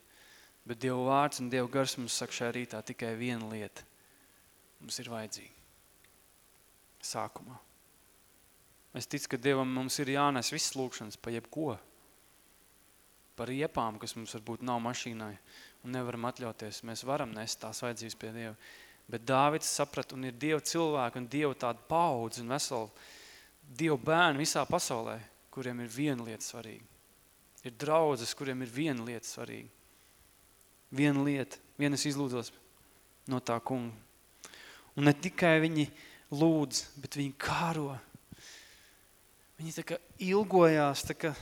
Bet Dieva vārds un Dieva gars mums saka šajā rītā tikai viena lieta. Mums ir vajadzīga. Sākumā. Es ticu, ka Dievam mums ir jānes viss lūkšanas pa jebko. Par iepām, kas mums varbūt nav mašīnai un nevaram atļauties. Mēs varam nest tās vajadzības pie Dieva. Bet Dāvids saprat un ir Dieva cilvēki un Dieva tāda paudze un vesela Dieva bērni visā pasaulē, kuriem ir viena lieta svarīga. Ir draudzes, kuriem ir viena lieta svarīga viena lieta, vienas izlūdzos no tā kunga. Un ne tikai viņi lūdz, bet viņi kāro. Viņi tā kā ilgojās, tā kā,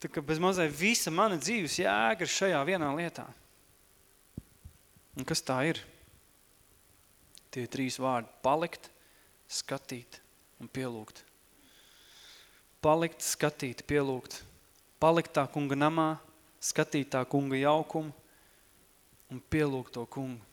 tā kā bez mazai visa mana dzīves jēga ir šajā vienā lietā. Un kas tā ir? Tie trīs vārdi – palikt, skatīt un pielūgt. Palikt, skatīt, pielūgt. Palikt tā kunga namā – skatīt tā kunga jaukumu un pielūgt to kungu.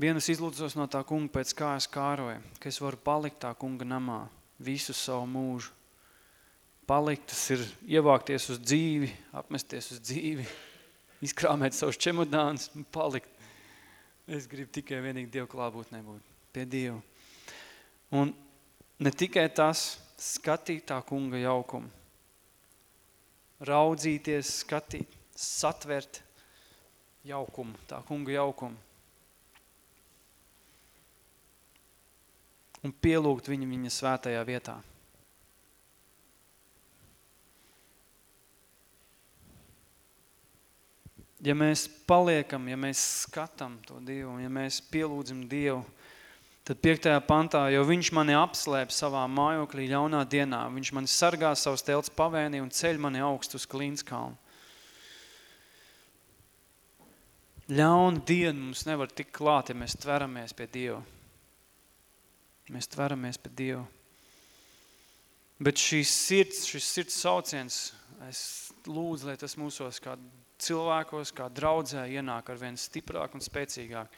Vienas izlūdzos no tā kunga pēc kā es kāroju, ka es varu palikt tā kunga namā visu savu mūžu. Palikt, tas ir ievākties uz dzīvi, apmesties uz dzīvi, izkrāmēt savus čemodānus un palikt. Es gribu tikai vienīgi Dievu klābūtnē būt, pie Dievu. Un ne tikai tas, skatīt tā kunga jaukumu. Raudzīties, skatīt, satvert jaukumu, tā kunga jaukumu. Un pielūgt viņu viņa svētajā vietā. Ja mēs paliekam, ja mēs skatām to Dievu, ja mēs pielūdzam Dievu, tad 5. pantā, jo viņš mani apslēp savā mājoklī ļaunā dienā, viņš mani sargā savus telts pavēnī un ceļ mani augstu uz klīnskalnu. Ļauna diena mums nevar tik klāt, ja mēs tveramies pie Dieva. Mēs tveramies pie Dieva. Bet šīs sirds, šis sirds sauciens, es lūdzu, lai tas mūsos kā cilvēkos, kā draudzē, ienāk ar vien stiprāk un spēcīgāk.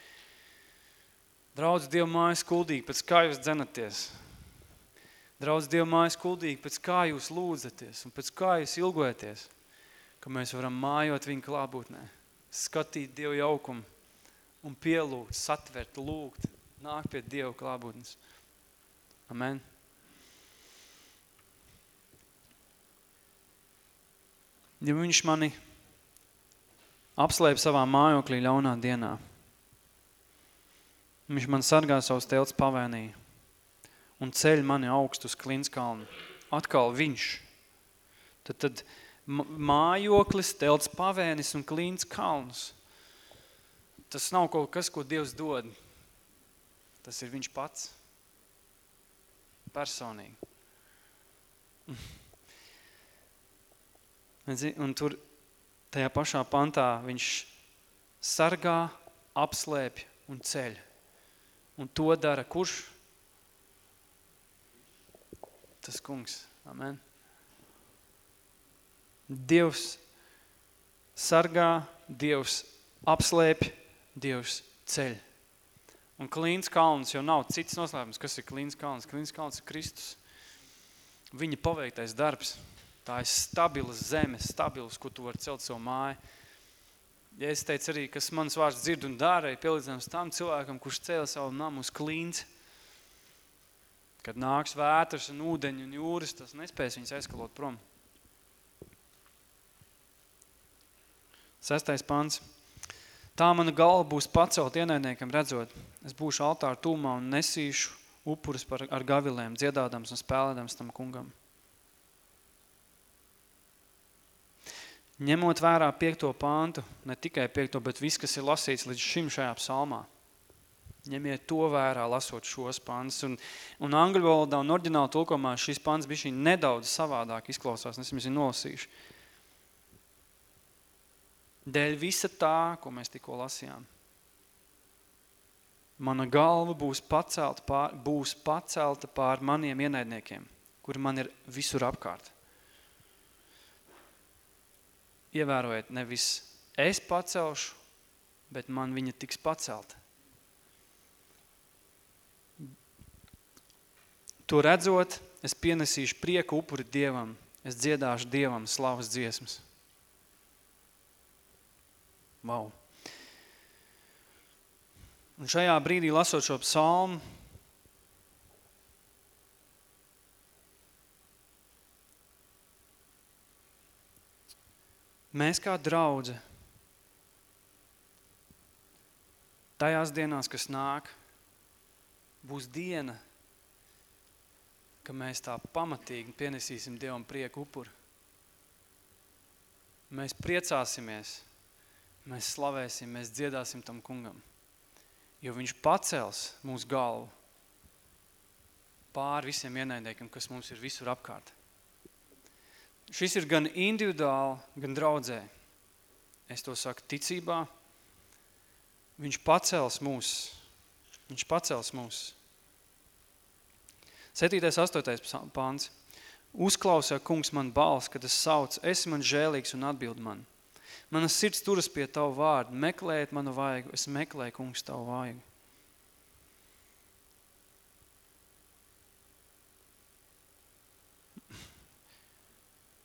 Draudz Dievu mājas kuldīgi, pēc kā jūs dzenaties. Draudz Dievu mājas kuldīgi, pēc kā jūs lūdzaties un pēc kā jūs ilgojaties, ka mēs varam mājot viņu klābūtnē, skatīt Dievu jaukumu un pielūgt, satvert, lūgt, nāk pie Dievu klābūtnes. Amen. Ja viņš mani apslēp savā mājoklī ļaunā dienā. Viņš man sargā savus telts pavēnī un ceļ mani augstu uz klinskalnu. Atkal viņš. Tad, tad mājoklis, telts pavēnis un klīns kalns. Tas nav kaut kas, ko Dievs dod. Tas ir viņš pats. Personīgi. Un tur tajā pašā pantā viņš sargā, apslēpj un ceļ. Un to dara kurš? Tas kungs. Amen. Dievs sargā, Dievs apslēpj, Dievs ceļ. Un Klīns kalns jau nav cits noslēpums. Kas ir Klīns kalns? Klīns kalns ir Kristus. Viņa paveiktais darbs. Tā ir stabilas zemes, stabils, ko tu vari celt savu māju. Ja es teicu arī, kas mans vārds dzird un dara, ir pielīdzināms tam cilvēkam, kurš cēla savu namu uz klīns. Kad nāks vētras un ūdeņi un jūras, tas nespēs viņus aizkalot prom. Sestais pants. Tā mana galva būs pacelt ienaidniekam redzot. Es būšu altāra tūmā un nesīšu upurus par, ar gavilēm, dziedādams un spēlēdams tam kungam. Ņemot vērā piekto pāntu, ne tikai piekto, bet viss, kas ir lasīts līdz šim šajā psalmā. Ņemiet to vērā, lasot šos pants. Un, un angļu valodā un oriģināli tulkomā šis pants bija šī nedaudz savādāk izklausās, nes mēs ir nolasījuši. Dēļ visa tā, ko mēs tikko lasījām. Mana galva būs pacelta pār, būs pacelta pār maniem ienaidniekiem, kuri man ir visur apkārt. Ievērojiet, nevis es pacelšu, bet man viņa tiks pacelta. To redzot, es pienesīšu prieku upuri Dievam, es dziedāšu Dievam slavas dziesmas. Wow. Un šajā brīdī, lasot šo psalmu, mēs kā draudze tajās dienās, kas nāk, būs diena, ka mēs tā pamatīgi pienesīsim Dievam prieku upuri. Mēs priecāsimies, mēs slavēsim, mēs dziedāsim tam kungam. Jo viņš pacels mūsu galvu pāri visiem ienaidniekiem, kas mums ir visur apkārt. Šis ir gan individuāli, gan draudzē. Es to saku ticībā. Viņš pacels mūs. Viņš pacels mūs. 7. 8. pāns. Uzklausā, kungs, man balss, kad es saucu, esi man žēlīgs un atbild man. Mana sirds turas pie tavu vārdu, meklējiet manu vaigu, es meklēju, kungs, tavu vaigu.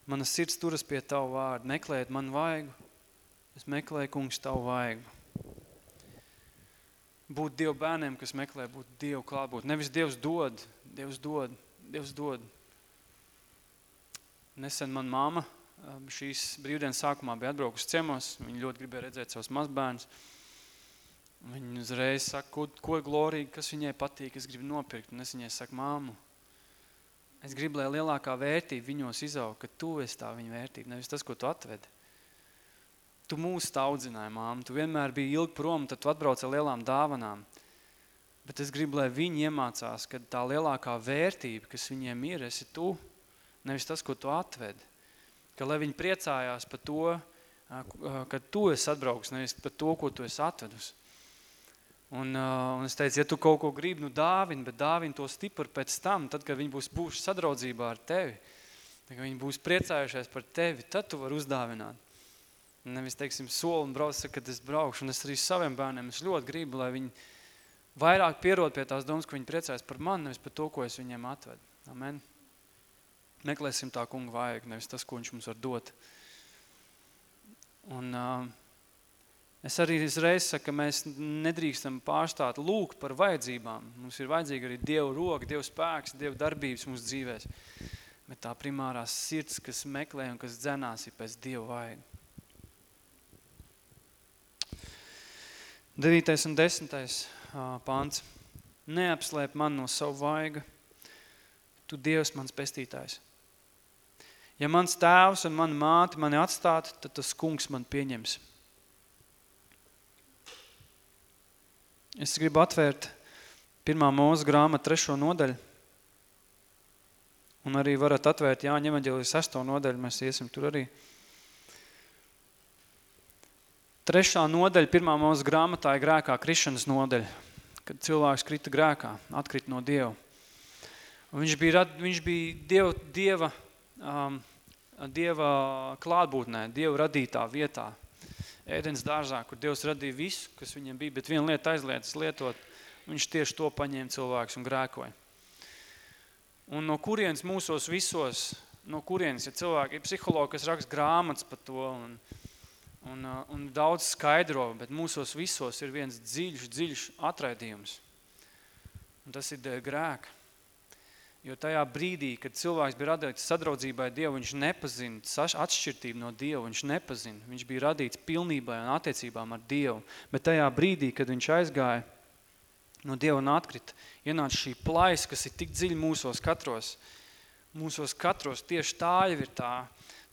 Mana sirds turas pie tavu vārdu, meklējiet manu vaigu, es meklēju, kungs, tavu vaigu. Būt Dievu bērniem, kas meklē būt Dievu klātbūt. Nevis Dievs dod, Dievs dod, Dievs dod. Nesen man māma šīs brīvdienas sākumā bija atbraukus ciemos, viņa ļoti gribēja redzēt savus mazbērnus. Viņa uzreiz saka, ko, ko glorīgi, kas viņai patīk, es gribu nopirkt. Un es viņai saku, māmu, es gribu, lai lielākā vērtība viņos izaug, ka tu esi tā viņa vērtība, nevis tas, ko tu atvedi. Tu mūs taudzināji, māma, tu vienmēr biji ilgi prom, tad tu atbrauc ar lielām dāvanām. Bet es gribu, lai viņi iemācās, ka tā lielākā vērtība, kas viņiem ir, esi tu, nevis tas, ko tu atvedi. Ka lai viņi priecājās par to, ka tu esi atbrauks, nevis par to, ko tu esi atvedus. Un, un es teicu, ja tu kaut ko gribi, nu dāvini, bet dāvini to stipru pēc tam, tad, kad viņi būs būši sadraudzībā ar tevi, kad viņi būs priecājušies par tevi, tad tu vari uzdāvināt. Nevis, teiksim, soli un brauc, kad es braukšu, un es arī saviem bērniem, es ļoti gribu, lai viņi vairāk pierod pie tās domas, ka viņi priecājas par mani, nevis par to, ko es viņiem atvedu. Amen. Meklēsim tā kunga vajag, nevis tas, ko viņš mums var dot. Un uh, es arī izreiz saku, ka mēs nedrīkstam pārstāt lūgt par vajadzībām. Mums ir vajadzīga arī Dieva roka, Dieva spēks, Dieva darbības mūsu dzīvēs. Bet tā primārā sirds, kas meklē un kas dzenās, ir pēc Dieva vajag. 9. un 10 pāns. Neapslēp man no savu vaiga, tu Dievs mans pestītājs. Ja mans tēvs un mana māte mani atstātu, tad tas kungs man pieņems. Es gribu atvērt pirmā mūsu grāmata trešo nodaļu. Un arī varat atvērt Jāņa evaņģēlijas sesto nodaļu, mēs iesim tur arī. Trešā nodaļa, pirmā mūsu grāmatā ir grēkā krišanas nodaļa, kad cilvēks krita grēkā, atkrita no Dieva. Un viņš bija, viņš bija Dieva, Dieva, um, Dieva klātbūtnē, Dieva radītā vietā, ēdens dārzā, kur Dievs radīja visu, kas viņam bija, bet viena lieta aizlietas lietot, viņš tieši to paņēma cilvēks un grēkoja. Un no kurienes mūsos visos, no kurienes, ja cilvēki ir psihologi, kas raksta grāmatas par to, un, un, uh, un daudz skaidro, bet mūsos visos ir viens dziļš, dziļš atraidījums. Un tas ir dēļ grēka. Jo tajā brīdī, kad cilvēks bija radīts sadraudzībai Dievu, viņš nepazina atšķirtību no Dieva, viņš nepazina. Viņš bija radīts pilnībai un attiecībām ar Dievu. Bet tajā brīdī, kad viņš aizgāja no Dieva un atkrita, ienāca šī plaisa, kas ir tik dziļi mūsos katros, mūsos katros tieši tā jau ir tā,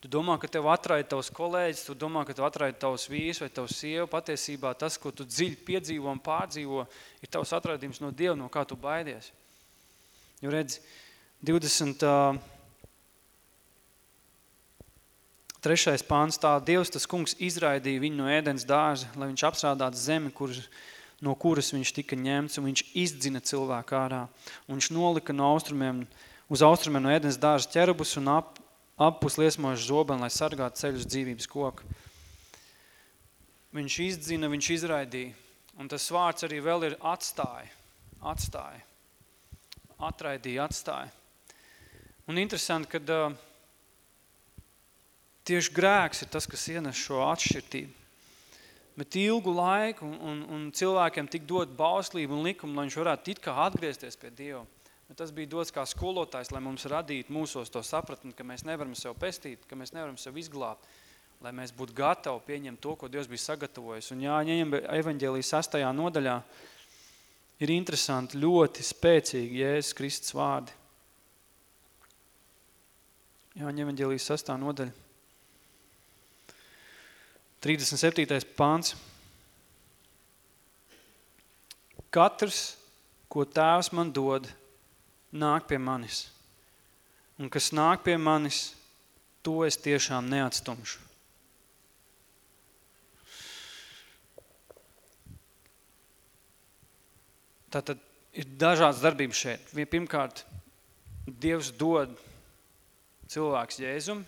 Tu domā, ka tev atraida tavs kolēģis, tu domā, ka tev atraida tavs vīrs vai tavs sieva. Patiesībā tas, ko tu dziļi piedzīvo un pārdzīvo, ir tavs atraidījums no Dieva, no kā tu baidies. Jo redz, 20. Trešais pāns tā, Dievs, tas kungs izraidīja viņu no ēdens dārza, lai viņš apstrādātu zemi, kur, no kuras viņš tika ņemts, un viņš izdzina cilvēku ārā. Un viņš nolika no austrumiem, uz austrumiem no ēdens dārza ķerubus un ap, apus liesmojuši zobeni, lai sargātu ceļus dzīvības koku. Viņš izdzina, viņš izraidīja. Un tas vārds arī vēl ir atstāja. Atstāja. Atraidīja, atstāja. Un interesanti, kad uh, tieši grēks ir tas, kas ienes šo atšķirtību. Bet ilgu laiku un, un, un cilvēkiem tik dot bauslību un likumu, lai viņš varētu it kā atgriezties pie Dieva. Bet tas bija dots kā skolotājs, lai mums radītu mūsos to sapratni, ka mēs nevaram sev pestīt, ka mēs nevaram sev izglābt, lai mēs būtu gatavi pieņemt to, ko Dievs bija sagatavojis. Un jā, ņem evaņģēlijas sastajā nodaļā ir interesanti, ļoti spēcīgi Jēzus Kristus vārdi. Jā, ņem evaņģēlijas sastā nodaļa. 37. pāns. Katrs, ko tēvs man dod, nāk pie manis. Un kas nāk pie manis, to es tiešām neatstumšu. Tātad ir dažādas darbības šeit. Pirmkārt, Dievs dod cilvēks Jēzum,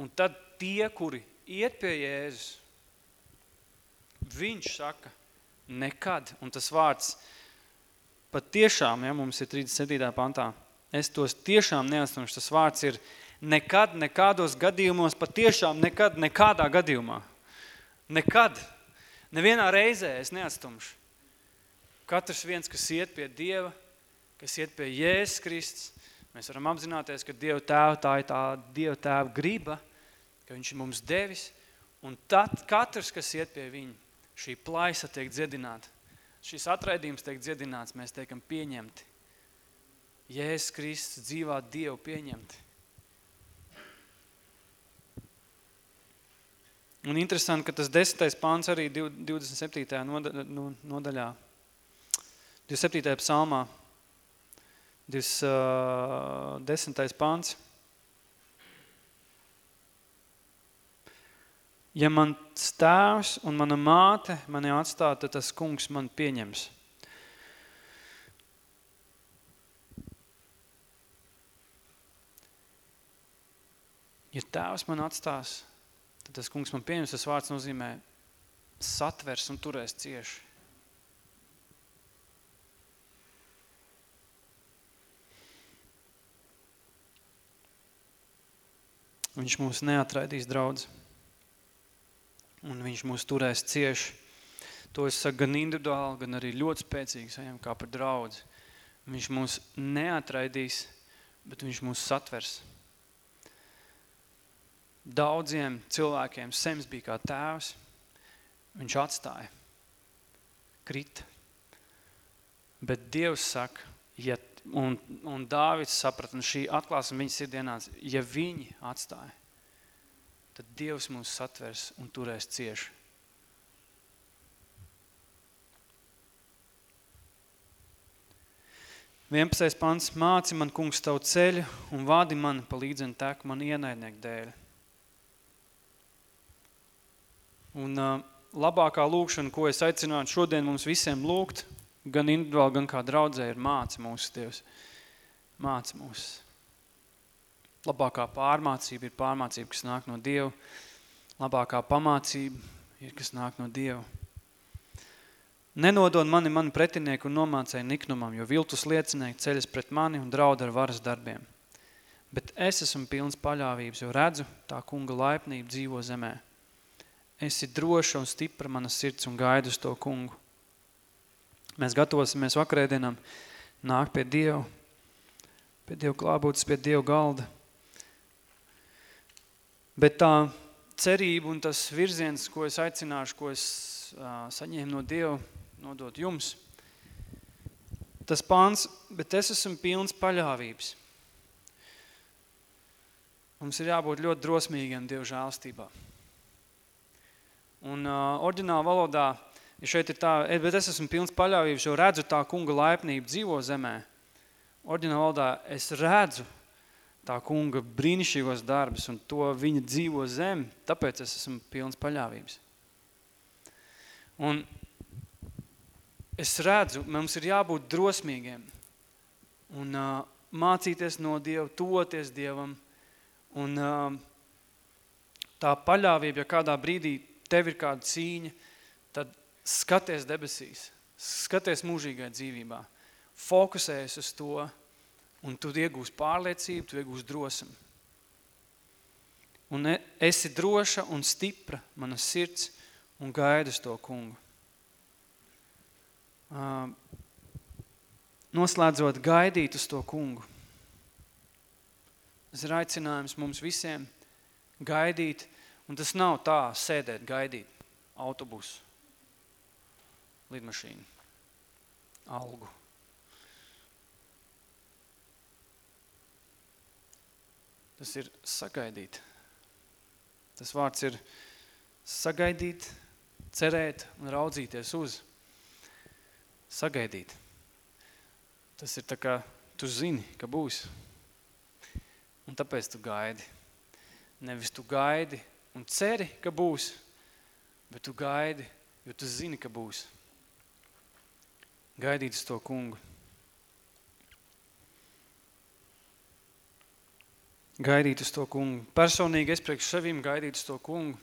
un tad tie, kuri iet pie Jēzus, viņš saka, nekad, un tas vārds pat tiešām, ja mums ir 37. pantā, es tos tiešām neatstumšu. Tas vārds ir nekad, nekādos gadījumos, pat tiešām nekad, nekādā gadījumā. Nekad, nevienā reizē es neatstumšu. Katrs viens, kas iet pie Dieva, kas iet pie Jēzus Kristus, mēs varam apzināties, ka Dieva tēva, tā ir tā Dieva tēva griba, ka viņš ir mums devis, un tad katrs, kas iet pie viņa, šī plaisa tiek dziedināta šis atraidījums tiek dziedināts, mēs tiekam pieņemti. Jēzus Kristus dzīvā Dievu pieņemti. Un interesanti, ka tas desmitais pāns arī 27. nodaļā, 27. psalmā, 20. pāns, Ja man tēvs un mana māte mani atstā, tad tas kungs man pieņems. Ja tēvs man atstās, tad tas kungs man pieņems. Tas vārds nozīmē satvers un turēs cieši. Viņš mūs neatraidīs draudz un viņš mūs turēs cieši. To es saku gan individuāli, gan arī ļoti spēcīgi sajam kā par draudzi. Viņš mūs neatraidīs, bet viņš mūs satvers. Daudziem cilvēkiem Sems bija kā tēvs, viņš atstāja, krita. Bet Dievs saka, ja, un, un Dāvids saprata, un šī atklāsuma viņa sirdienās, ja viņi atstāja, tad Dievs mūs satvers un turēs cieši. Vienpasais pants, māci man, kungs, tavu ceļu un vādi man pa līdzenu teku man ienaidnieku dēļ. Un uh, labākā lūkšana, ko es aicinātu šodien mums visiem lūgt, gan individuāli, gan kā draudzē, ir māci mūsu Dievs. Māci mūs. Labākā pārmācība ir pārmācība, kas nāk no Dieva. Labākā pamācība ir, kas nāk no Dieva. Nenodod mani mani pretinieku un nomācēja niknumam, jo viltus liecinieki ceļas pret mani un draud ar varas darbiem. Bet es esmu pilns paļāvības, jo redzu tā kunga laipnību dzīvo zemē. Esi droša un stipra mana sirds un gaidu uz to kungu. Mēs gatavosimies vakarēdienam nāk pie Dievu, pie Dievu klābūtas, pie Dievu galda. Bet tā cerība un tas virziens, ko es aicināšu, ko es uh, saņēmu no Dieva, nodot jums. Tas pāns, bet es esmu pilns paļāvības. Mums ir jābūt ļoti drosmīgiem Dievu žēlstībā. Un uh, oriģināla valodā, ja šeit ir tā, bet es esmu pilns paļāvības, jo redzu tā kunga laipnību dzīvo zemē. Oriģināla valodā es redzu tā kunga brīnišķīgos darbus un to viņa dzīvo zem, tāpēc es esmu pilns paļāvības. Un es redzu, mums ir jābūt drosmīgiem un uh, mācīties no Dieva, toties Dievam. Un uh, tā paļāvība, ja kādā brīdī tev ir kāda cīņa, tad skaties debesīs, skaties mūžīgai dzīvībā, fokusējies uz to, un tu iegūsi pārliecību, tu iegūsi drosmi. Un e, esi droša un stipra, mana sirds, un gaida uz to kungu noslēdzot gaidīt uz to kungu. Tas ir aicinājums mums visiem gaidīt, un tas nav tā sēdēt, gaidīt autobusu, lidmašīnu, algu. Tas ir sagaidīt. Tas vārds ir sagaidīt, cerēt un raudzīties uz sagaidīt. Tas ir tā kā tu zini, ka būs. Un tāpēc tu gaidi. Nevis tu gaidi un ceri, ka būs, bet tu gaidi, jo tu zini, ka būs. Gaidīt to kungu. Gaidīt uz to kungu. Personīgi es priekš savim gaidīt uz to kungu.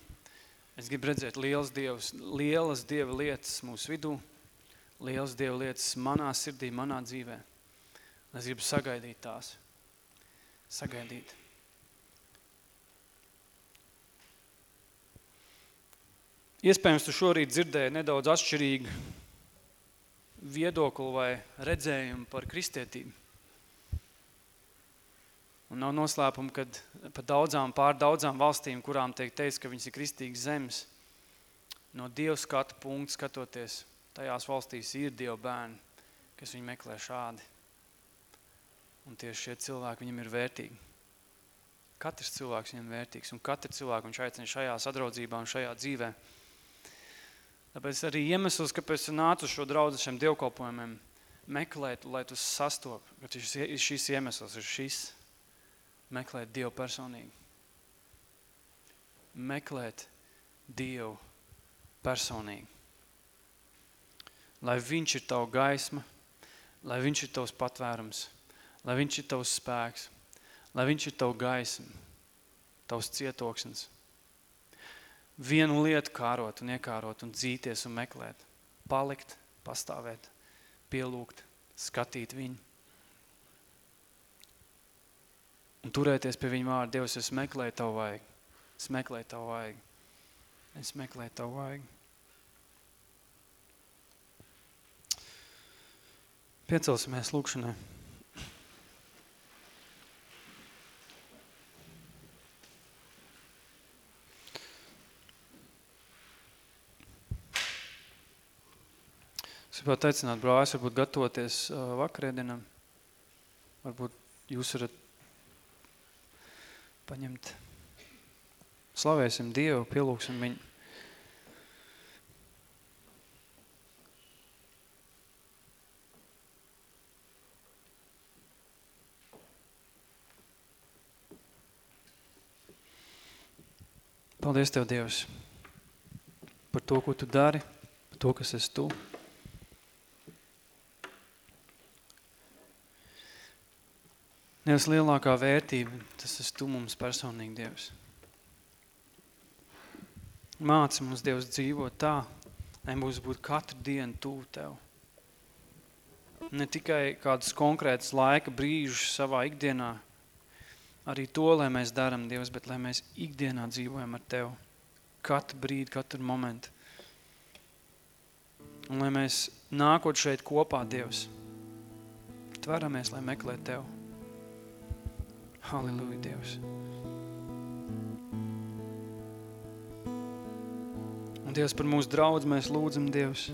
Es gribu redzēt lielas dievas, lielas dieva lietas mūsu vidū liels Dieva lietas manā sirdī, manā dzīvē. Es gribu sagaidīt tās. Sagaidīt. Iespējams, tu šorīt dzirdēji nedaudz atšķirīgu viedokli vai redzējumu par kristietību. Un nav noslēpuma, kad pa daudzām, pār daudzām valstīm, kurām tiek teiks, ka viņas ir kristīgas zemes, no Dieva skatu punktu skatoties – tajās valstīs ir Dieva bērni, kas viņu meklē šādi. Un tieši šie cilvēki viņam ir vērtīgi. Katrs cilvēks viņam vērtīgs, un katru cilvēku viņš aicina šajā sadraudzībā un šajā dzīvē. Tāpēc arī iemesls, kāpēc tu nāc uz šo draudzu šiem dievkalpojumiem, meklēt, lai tu sastop, ka šis, šis iemesls ir šis, meklēt Dievu personīgi. Meklēt Dievu personīgi lai viņš ir tavu gaisma, lai viņš ir tavs patvērums, lai viņš ir tavs spēks, lai viņš ir tavu gaisma, tavs cietoksnis. Vienu lietu kārot un iekārot un dzīties un meklēt, palikt, pastāvēt, pielūgt, skatīt viņu. Un turēties pie viņa vārda, Dievs, es meklēju tavu vajag, es meklēju tavu vajag, es meklēju tavu vajag. Piecelsimies lūkšanai. Es gribētu aicināt brāļus, varbūt gatavoties vakarēdienam. Varbūt jūs varat paņemt, slavēsim Dievu, pielūksim viņu. Paldies Tev, Dievs! to, ko tu dari, par to, kas esi tu. Dievs lielākā vērtība, tas esi tu mums personīgi, Dievs. Māci mums, Dievs, dzīvot tā, lai mums būtu katru dienu tuvu Tev. Ne tikai kādus konkrētus laika brīžus savā ikdienā, arī to, lai mēs daram, Dievs, bet lai mēs ikdienā dzīvojam ar Tev. Katru brīdi, katru momentu. Un lai mēs nākot šeit kopā, Dievs, tveramies, lai meklē Tev. Halleluja, Dievs. Un Dievs, par mūsu draudz mēs lūdzam, Dievs.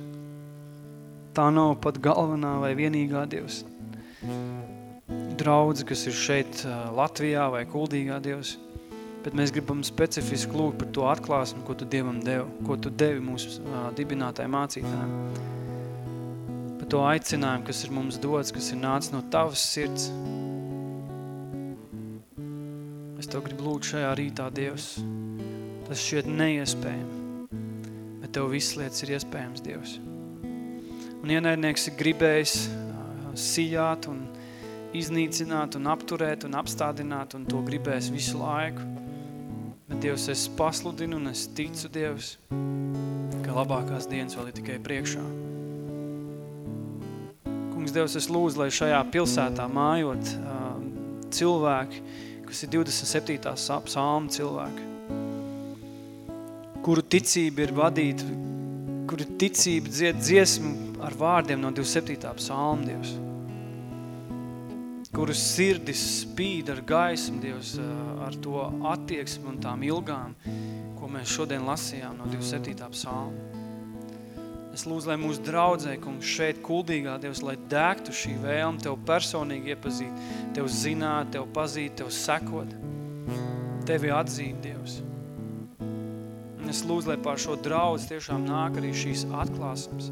Tā nav pat galvenā vai vienīgā, Dievs. Draudzi, kas ir šeit Latvijā vai Kuldīgā, Dievs. Bet mēs gribam specifiski lūgt par to atklāsmu, ko Tu Dievam devi, ko Tu devi mūsu dibinātāji mācītājiem. Par to aicinājumu, kas ir mums dots, kas ir nācis no Tavas sirds, Tev gribu lūgt šajā rītā, Dievs. Tas šķiet neiespējami, bet Tev viss lietas ir iespējams, Dievs. Un ienaidnieks ir gribējis sijāt un iznīcināt un apturēt un apstādināt un to gribēs visu laiku. Bet Dievs, es pasludinu un es ticu, Dievs, ka labākās dienas vēl ir tikai priekšā. Kungs, Dievs, es lūdzu, lai šajā pilsētā mājot cilvēki, kas ir 27. psalma cilvēki, kuru ticība ir vadīta, kuru ticība dzied dziesmu ar vārdiem no 27. psalma, Dievs. Kuru sirdis spīd ar gaismu, Dievs, ar to attieksmi un tām ilgām, ko mēs šodien lasījām no 27. psalma. Es lūdzu, lai mūsu draudzē, kungs, šeit kuldīgā, Dievs, lai dēgtu šī vēlme Tev personīgi iepazīt, Tev zināt, Tev pazīt, Tev sekot, Tevi atzīt, Dievs. Un es lūdzu, lai pār šo draudz tiešām nāk arī šīs atklāsmes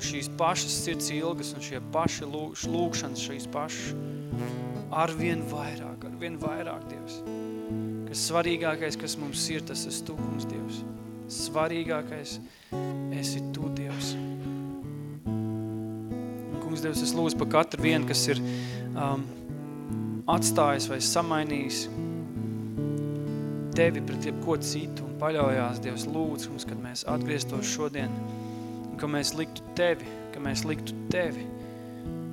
un šīs pašas sirds ilgas un šie paši lūkšanas, šīs pašas arvien vairāk, arvien vairāk, Dievs. Kas svarīgākais, kas mums ir, tas ir stūkums, Dievs. Svarīgākais esi Tu, Dievs. Un, kungs, Dievs, es lūdzu par katru vienu, kas ir um, atstājis vai samainījis Tevi pret jebko citu un paļaujās, Dievs, lūdzu mums, kad mēs atgrieztos šodien, un ka mēs liktu Tevi, ka mēs liktu Tevi,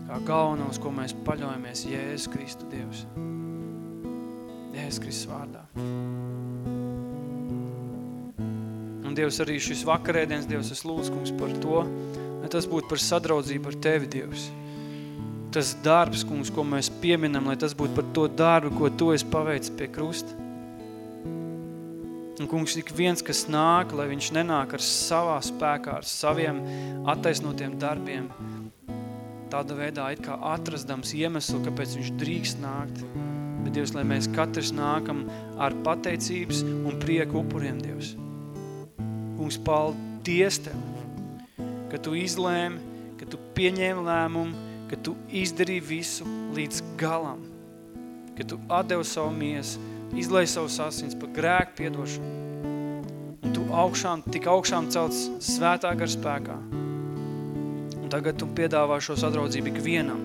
kā galvenos, ko mēs paļaujamies Jēzus Kristu, Dievs. Jēzus Kristus vārdā. Dievs, arī šis vakarēdienas, Dievs, es lūdzu, kungs, par to, lai tas būtu par sadraudzību ar Tevi, Dievs. Tas darbs, kungs, ko mēs pieminam, lai tas būtu par to darbu, ko Tu esi paveicis pie krusta. Un, kungs, ik viens, kas nāk, lai viņš nenāk ar savā spēkā, ar saviem attaisnotiem darbiem, tāda veidā it kā atrasdams iemeslu, kāpēc viņš drīkst nākt. Bet, Dievs, lai mēs katrs nākam ar pateicības un prieku upuriem, Dievs. Kungs, paldies Tev, ka Tu izlēmi, ka Tu pieņēmi lēmumu, ka Tu izdarīji visu līdz galam, ka Tu atdevi savu miesu, izlēji savus asins par grēku piedošanu. Un Tu augšām, tik augšām celts svētā gar spēkā. Un tagad Tu piedāvā šo sadraudzību ikvienam.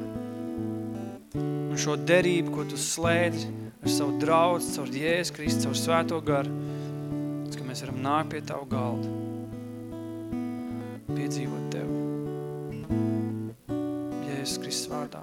Un šo derību, ko Tu slēdzi ar savu draudz, caur Jēzus Kristu, caur svēto garu, mēs varam nākt pie Tavu galda, piedzīvot Tev. Jēzus Kristus vārdā.